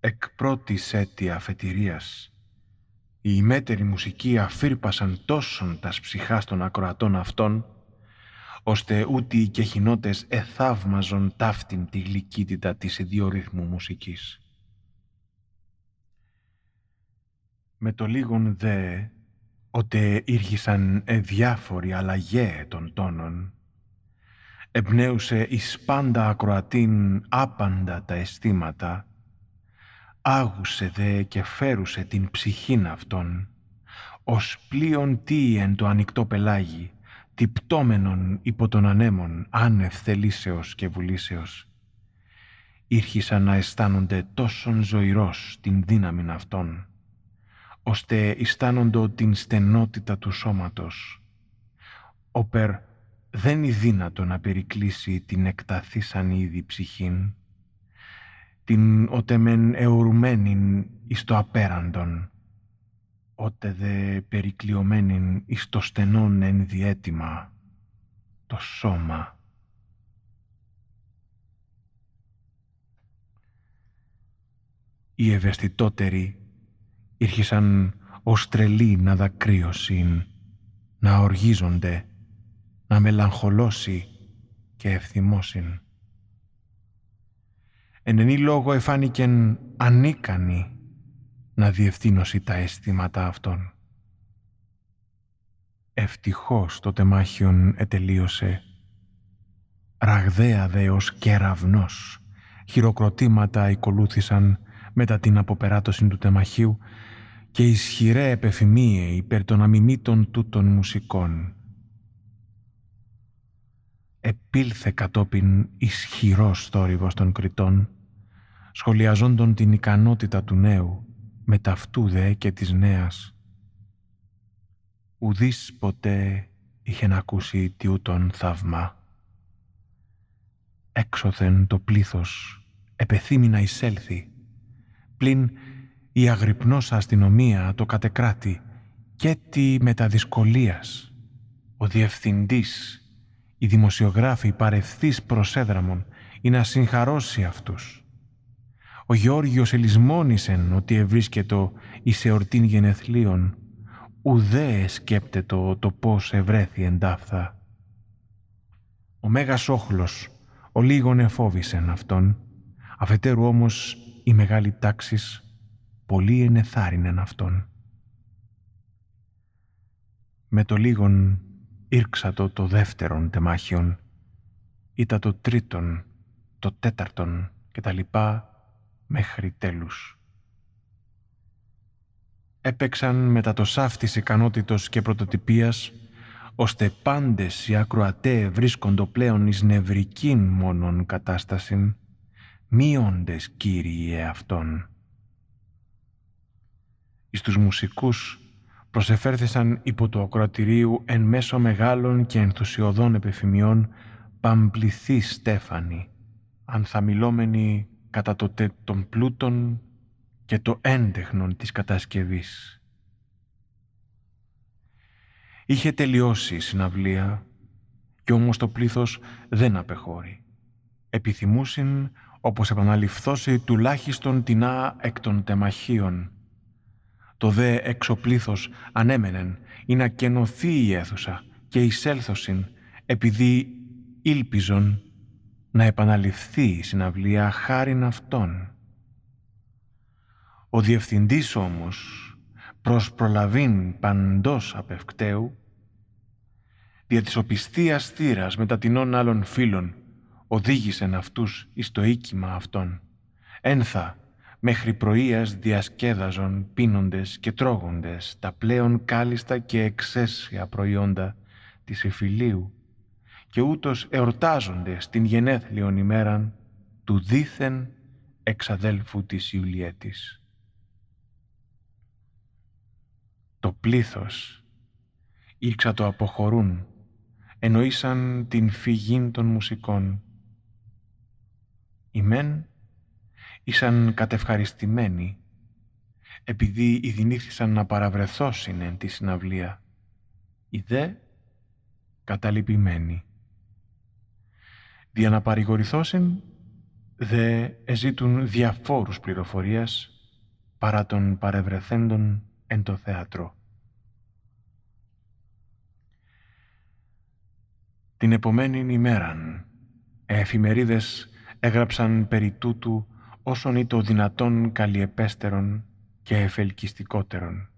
Εκ πρώτης αίτια αφετηρίας, η ημέτερη μουσική αφήρπασαν τόσον τα ψυχάς των ακροατών αυτών, ώστε ούτε οι κεχινότες εθαύμαζον ταύτην τη γλυκύτητα της ιδιορυθμού μουσικής. Με το λίγον δε, οτε ήρχισαν διάφοροι αλλαγέ των τόνων, εμπνέουσε εις πάντα ακροατήν άπαντα τα αισθήματα, άγουσε δε και φέρουσε την ψυχήν αυτών, ως πλοίον τι εν το ανοιχτό πελάγι, τυπτόμενον υπό των ανέμων άνευ θελήσεως και βουλήσεως. Ήρχισαν να αισθάνονται τόσον ζωηρός την δύναμην αυτών, ώστε αισθάνοντο την στενότητα του σώματος. Όπερ δεν είναι δύνατο να περικλείσει την εκταθήσαν ήδη ψυχήν, την οτεμεν αιωρουμένην εις το απέραντον, ότε δε περικλειωμένην εις το στενόν ενδιέτοιμα, το σώμα. Οι ευαισθητότεροι ήρχισαν ως τρελοί να δακρύωσιν, να οργίζονται, να μελαγχολώσει και ευθυμώσιν. Εν λόγο εφάνηκεν ανίκανοι να διευθύνωσει τα αισθήματα αυτών. Ευτυχώς το τεμάχιον ετελείωσε. Ραγδαία δε ως κεραυνός. Χειροκροτήματα ακολούθησαν μετά την αποπεράτωση του τεμαχίου και ισχυρέ επεφημίε υπέρ των αμιμήτων τούτων μουσικών. Επήλθε κατόπιν ισχυρός θόρυβος των κριτών, σχολιαζόντων την ικανότητα του νέου, με ταυτού δε και της νέας. Ουδής ποτέ είχε να ακούσει τιούτον θαύμα. Έξωθεν το πλήθος επεθύμη να εισέλθει, πλην η αγρυπνόσα αστυνομία το κατεκράτη και τη μεταδυσκολίας, ο διευθυντής, οι δημοσιογράφοι παρευθείς προσέδραμον ή να συγχαρώσει αυτούς. Ο Γεώργιος ελισμόνησεν ότι ευρίσκετο εις εορτήν γενεθλίων, ουδέ σκέπτετο το πώς ευρέθη εντάφθα. Ο Μέγας Όχλος ο λίγον εφόβησεν αυτόν, αφετέρου όμως η μεγάλη τάξης πολύ ενεθάρρυνεν αυτόν. Με το λίγον ήρξατο το δεύτερον τεμάχιον, ήταν το τρίτον, το τέταρτον και τα λοιπά μέχρι τέλους. Έπαιξαν μετά το σάφ ικανότητος και πρωτοτυπίας, ώστε πάντες οι ακροατέ βρίσκοντο πλέον εις νευρικήν μόνον κατάστασιν, μείοντες Κύριοι εαυτόν. Εις τους μουσικούς προσεφέρθησαν υπό το ακροατηρίου εν μέσω μεγάλων και ενθουσιωδών επιφημιών παμπληθή στέφανη, ανθαμιλόμενοι κατά το τε των πλούτων και το έντεχνον της κατασκευής. Είχε τελειώσει η συναυλία και όμως το πλήθος δεν απεχώρει. Επιθυμούσιν όπως επαναληφθώσει τουλάχιστον την α εκ των τεμαχίων. Το δε εξοπλήθος ανέμενεν ή να κενωθεί η αίθουσα και εισέλθωσιν επειδή ήλπιζον να επαναληφθεί η συναυλία χάριν αυτών. Ο διευθυντής όμως, προς προλαβήν παντός απευκταίου, δια της οπισθίας θύρας μετά τεινών άλλων φίλων, οδήγησεν αυτούς εις το οίκημα αυτών. Ένθα, μέχρι πρωίας διασκέδαζον πίνοντες και τρώγοντες τα πλέον κάλιστα και εξαίσια προϊόντα της εφηλίου και ούτως εορτάζονται στην γενέθλιον ημέραν του δίθεν εξαδέλφου της Ιουλιέτης. Το πλήθος ήρξα το αποχωρούν, εννοήσαν την φυγήν των μουσικών. Οι μεν ήσαν κατευχαριστημένοι, επειδή ειδηνήθησαν να παραβρεθώσουν εν τη συναυλία. Οι δε καταλυπημένοι. Δια να παρηγορηθώσιν, δε εζήτουν διαφόρους πληροφορίας παρά των παρευρεθέντων εν το θέατρο. Την επομένη ημέραν, εφημερίδες έγραψαν περί τούτου όσον ή το δυνατόν καλλιεπέστερον και εφελκυστικότερον.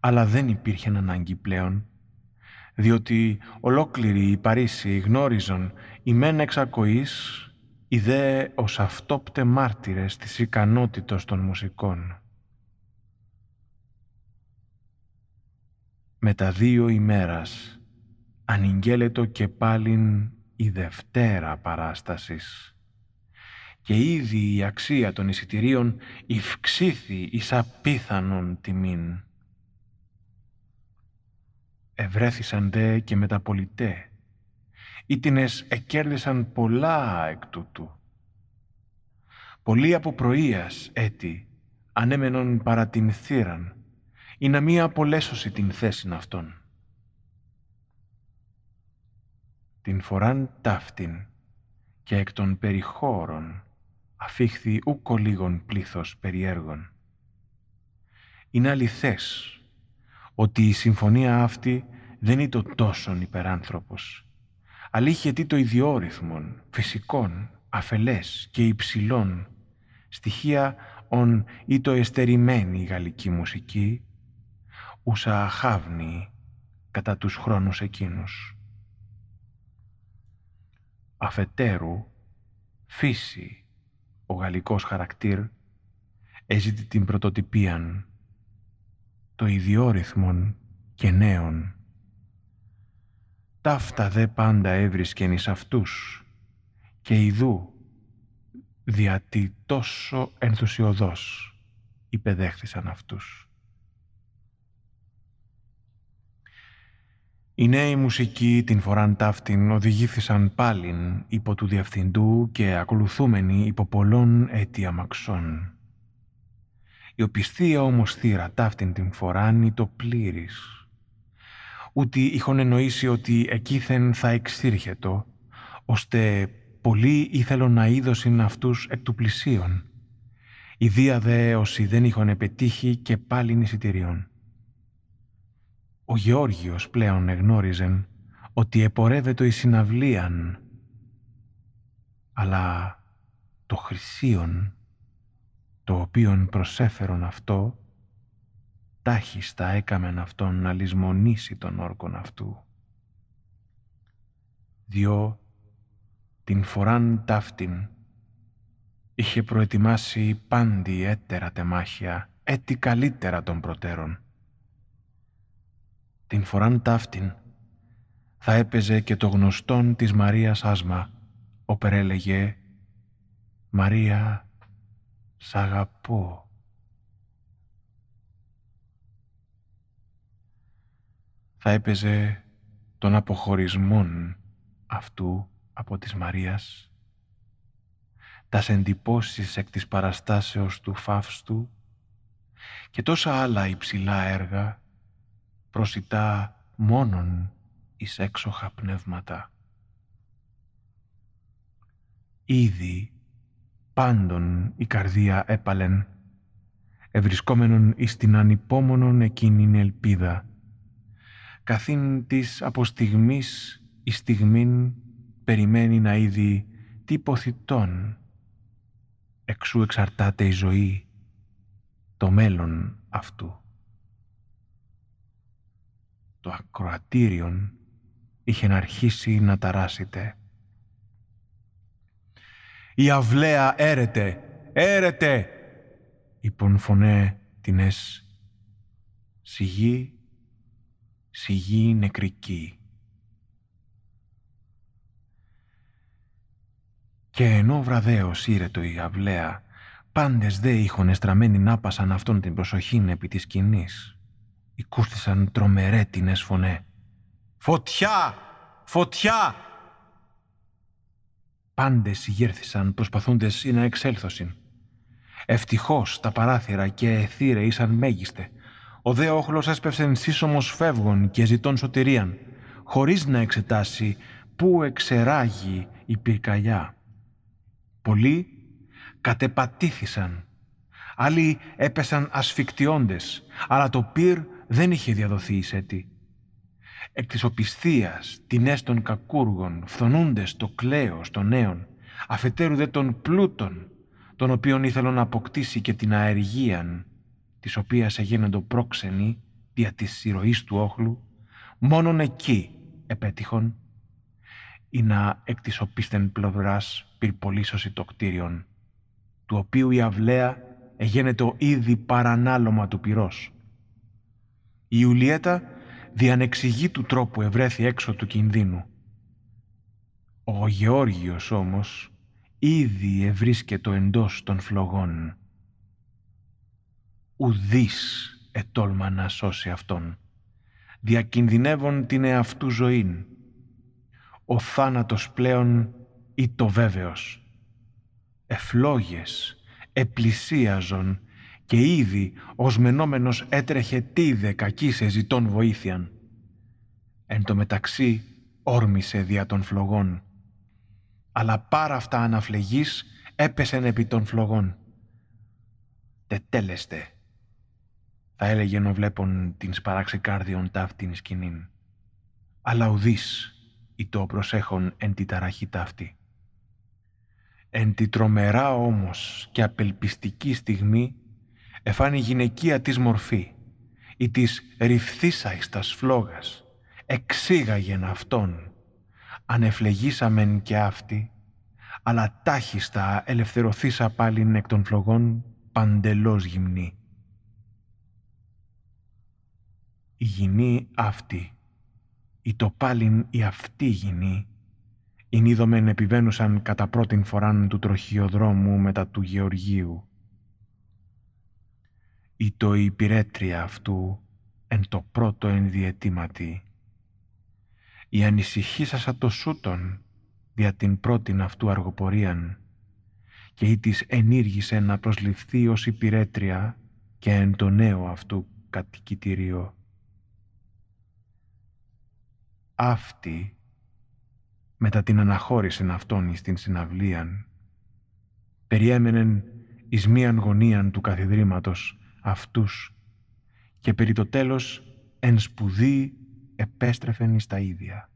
Αλλά δεν υπήρχε ανάγκη πλέον, διότι ολόκληρη η Παρίσι γνώριζαν η μεν εξακοής, οι δε ως αυτόπτε μάρτυρες της ικανότητος των μουσικών. Με τα δύο ημέρας ανηγγέλετο και πάλιν η Δευτέρα Παράστασης και ήδη η αξία των εισιτηρίων υυξήθη εις απίθανον τιμήν. Ευρέθησαν δε και μεταπολιτέ, ήτινες εκέρδισαν πολλά εκ τούτου. Πολλοί από πρωίας έτη ανέμενον παρά την θύραν, ή να μη απολέσωση την θέση αυτών. Την φοράν ταύτην και εκ των περιχώρων αφήχθη ούκο λίγον πλήθος περιέργων. Είναι αληθές ότι η συμφωνία αυτή δεν είναι το τόσον υπεράνθρωπος, αλλά είχε τι το ιδιόρυθμον, φυσικών, αφελές και υψηλών, στοιχεία ον ή το εστερημένη γαλλική μουσική, ούσα αχάβνη κατά τους χρόνους εκείνους. Αφετέρου, φύση, ο γαλλικός χαρακτήρ, έζητη την πρωτοτυπίαν, το ιδιόρυθμον και νέον. Ταύτα δε πάντα έβρισκεν εις αυτούς και ιδού διατί τόσο ενθουσιοδός υπεδέχθησαν αυτούς. Οι νέοι μουσικοί την φοράν ταύτην οδηγήθησαν πάλιν υπό του διευθυντού και ακολουθούμενοι υπό πολλών έτη αμαξών. Η οπισθία όμως θύρα ταύτην την φοράνει το πλήρης. Ούτι είχον εννοήσει ότι εκείθεν θα εξήρχετο, ώστε πολλοί ήθελον να είδωσιν αυτούς εκ του πλησίον. Ιδία δε όσοι δεν είχον πετύχει και πάλιν εισιτηριών. Ο Γεώργιος πλέον εγνώριζεν ότι επορεύεται η συναυλίαν, αλλά το χρυσίον, το οποίον προσέφερον αυτό, τάχιστα έκαμεν αυτόν να λησμονήσει τον όρκον αυτού. Διό την φοράν ταύτην είχε προετοιμάσει πάντη έτερα τεμάχια, έτη καλύτερα των προτέρων την φοράν ταύτην, θα έπαιζε και το γνωστόν της Μαρίας άσμα, όπερ έλεγε «Μαρία, σ' αγαπώ». Θα έπαιζε τον αποχωρισμόν αυτού από της Μαρίας, τα εντυπώσεις εκ της παραστάσεως του Φαύστου και τόσα άλλα υψηλά έργα προσιτά μόνον εις έξοχα πνεύματα. Ήδη πάντων η καρδία έπαλεν, ευρισκόμενον εις την ανυπόμονον εκείνην ελπίδα, καθήν της από στιγμής η στιγμήν περιμένει να είδει τι ποθητών, εξού εξαρτάται η ζωή, το μέλλον αυτού το ακροατήριον είχε να αρχίσει να ταράσετε. «Η αυλαία έρεται! Έρεται!» είπον φωνέ τινές «Σιγή, σιγή νεκρική». Και ενώ βραδέως ήρετο η αυλαία, πάντες δε είχον εστραμμένη να πασαν αυτόν την προσοχήν επί της σκηνής Οικούστησαν τρομερέτινες φωνέ. «Φωτιά! Φωτιά!» Πάντες γέρθησαν προσπαθούντες ή να εξέλθωσιν. Ευτυχώς τα παράθυρα και εθύρε ήσαν μέγιστε. Ο δε όχλος έσπευσεν σύσσωμος φεύγων και ζητών σωτηρίαν, χωρίς να εξετάσει πού εξεράγει η πυρκαλιά. Πολλοί κατεπατήθησαν. Άλλοι έπεσαν ασφικτιώντες, αλλά το πυρ δεν είχε διαδοθεί η σέτη. Εκ της οπισθίας, τινές των κακούργων, φθονούντες το κλαίος των νέων, αφετέρου δε των πλούτων, των οποίων ήθελον να αποκτήσει και την αεργίαν, της οποίας εγένοντο πρόξενη, δια της ηρωής του όχλου, μόνον εκεί επέτυχον, ή να εκ της οπίστεν πλευράς πυρπολίσωση το κτίριον, του οποίου η αυλαία εγένεται ο ήδη παρανάλωμα του πυρός. Η Ιουλιέτα διανεξηγεί του τρόπου ευρέθη έξω του κινδύνου. Ο Γεώργιος όμως ήδη ευρίσκεται εντός των φλογών. Ουδής ετόλμα να σώσει αυτόν, διακινδυνεύων την εαυτού ζωήν. Ο θάνατος πλέον ή το βέβαιος. Εφλόγες, επλησίαζον και ήδη ως μενόμενος έτρεχε τίδε κακή σε ζητών βοήθειαν. Εν το μεταξύ όρμησε δια των φλογών. Αλλά πάρα αυτά αναφλεγής έπεσεν επί των φλογών. «Τετέλεστε», θα έλεγε ενώ βλέπουν την σπαράξη κάρδιον ταύτην σκηνήν. Αλλά ουδής ή το προσέχον εν τη ταραχή ταύτη. Εν τη τρομερά όμως και απελπιστική στιγμή εφάνει γυναικεία της μορφή ή της ρυφθήσα εις τας φλόγας, εξήγαγεν αυτόν, ανεφλεγήσαμεν και αυτή, αλλά τάχιστα ελευθερωθήσα πάλιν εκ των φλογών παντελώς γυμνή. Η γυνή αυτή, η το πάλιν η αυτή γυνή, είναι είδομεν επιβαίνουσαν κατά πρώτην φοράν του τροχιοδρόμου μετά του Γεωργίου. Ή το υπηρέτρια αυτού εν το πρώτο ενδιαιτήματι. Η ανησυχήσασα το σούτον δια την πρώτην αυτού αργοπορίαν και ή της ενήργησε να προσληφθεί ως υπηρέτρια και εν το νέο αυτού κατοικητήριο. Αυτή μετά την αναχώρηση αυτών εις την συναυλίαν, περιέμενεν εις μίαν γωνίαν του καθιδρύματος αυτούς και περί το τέλος εν σπουδή επέστρεφεν εις τα ίδια.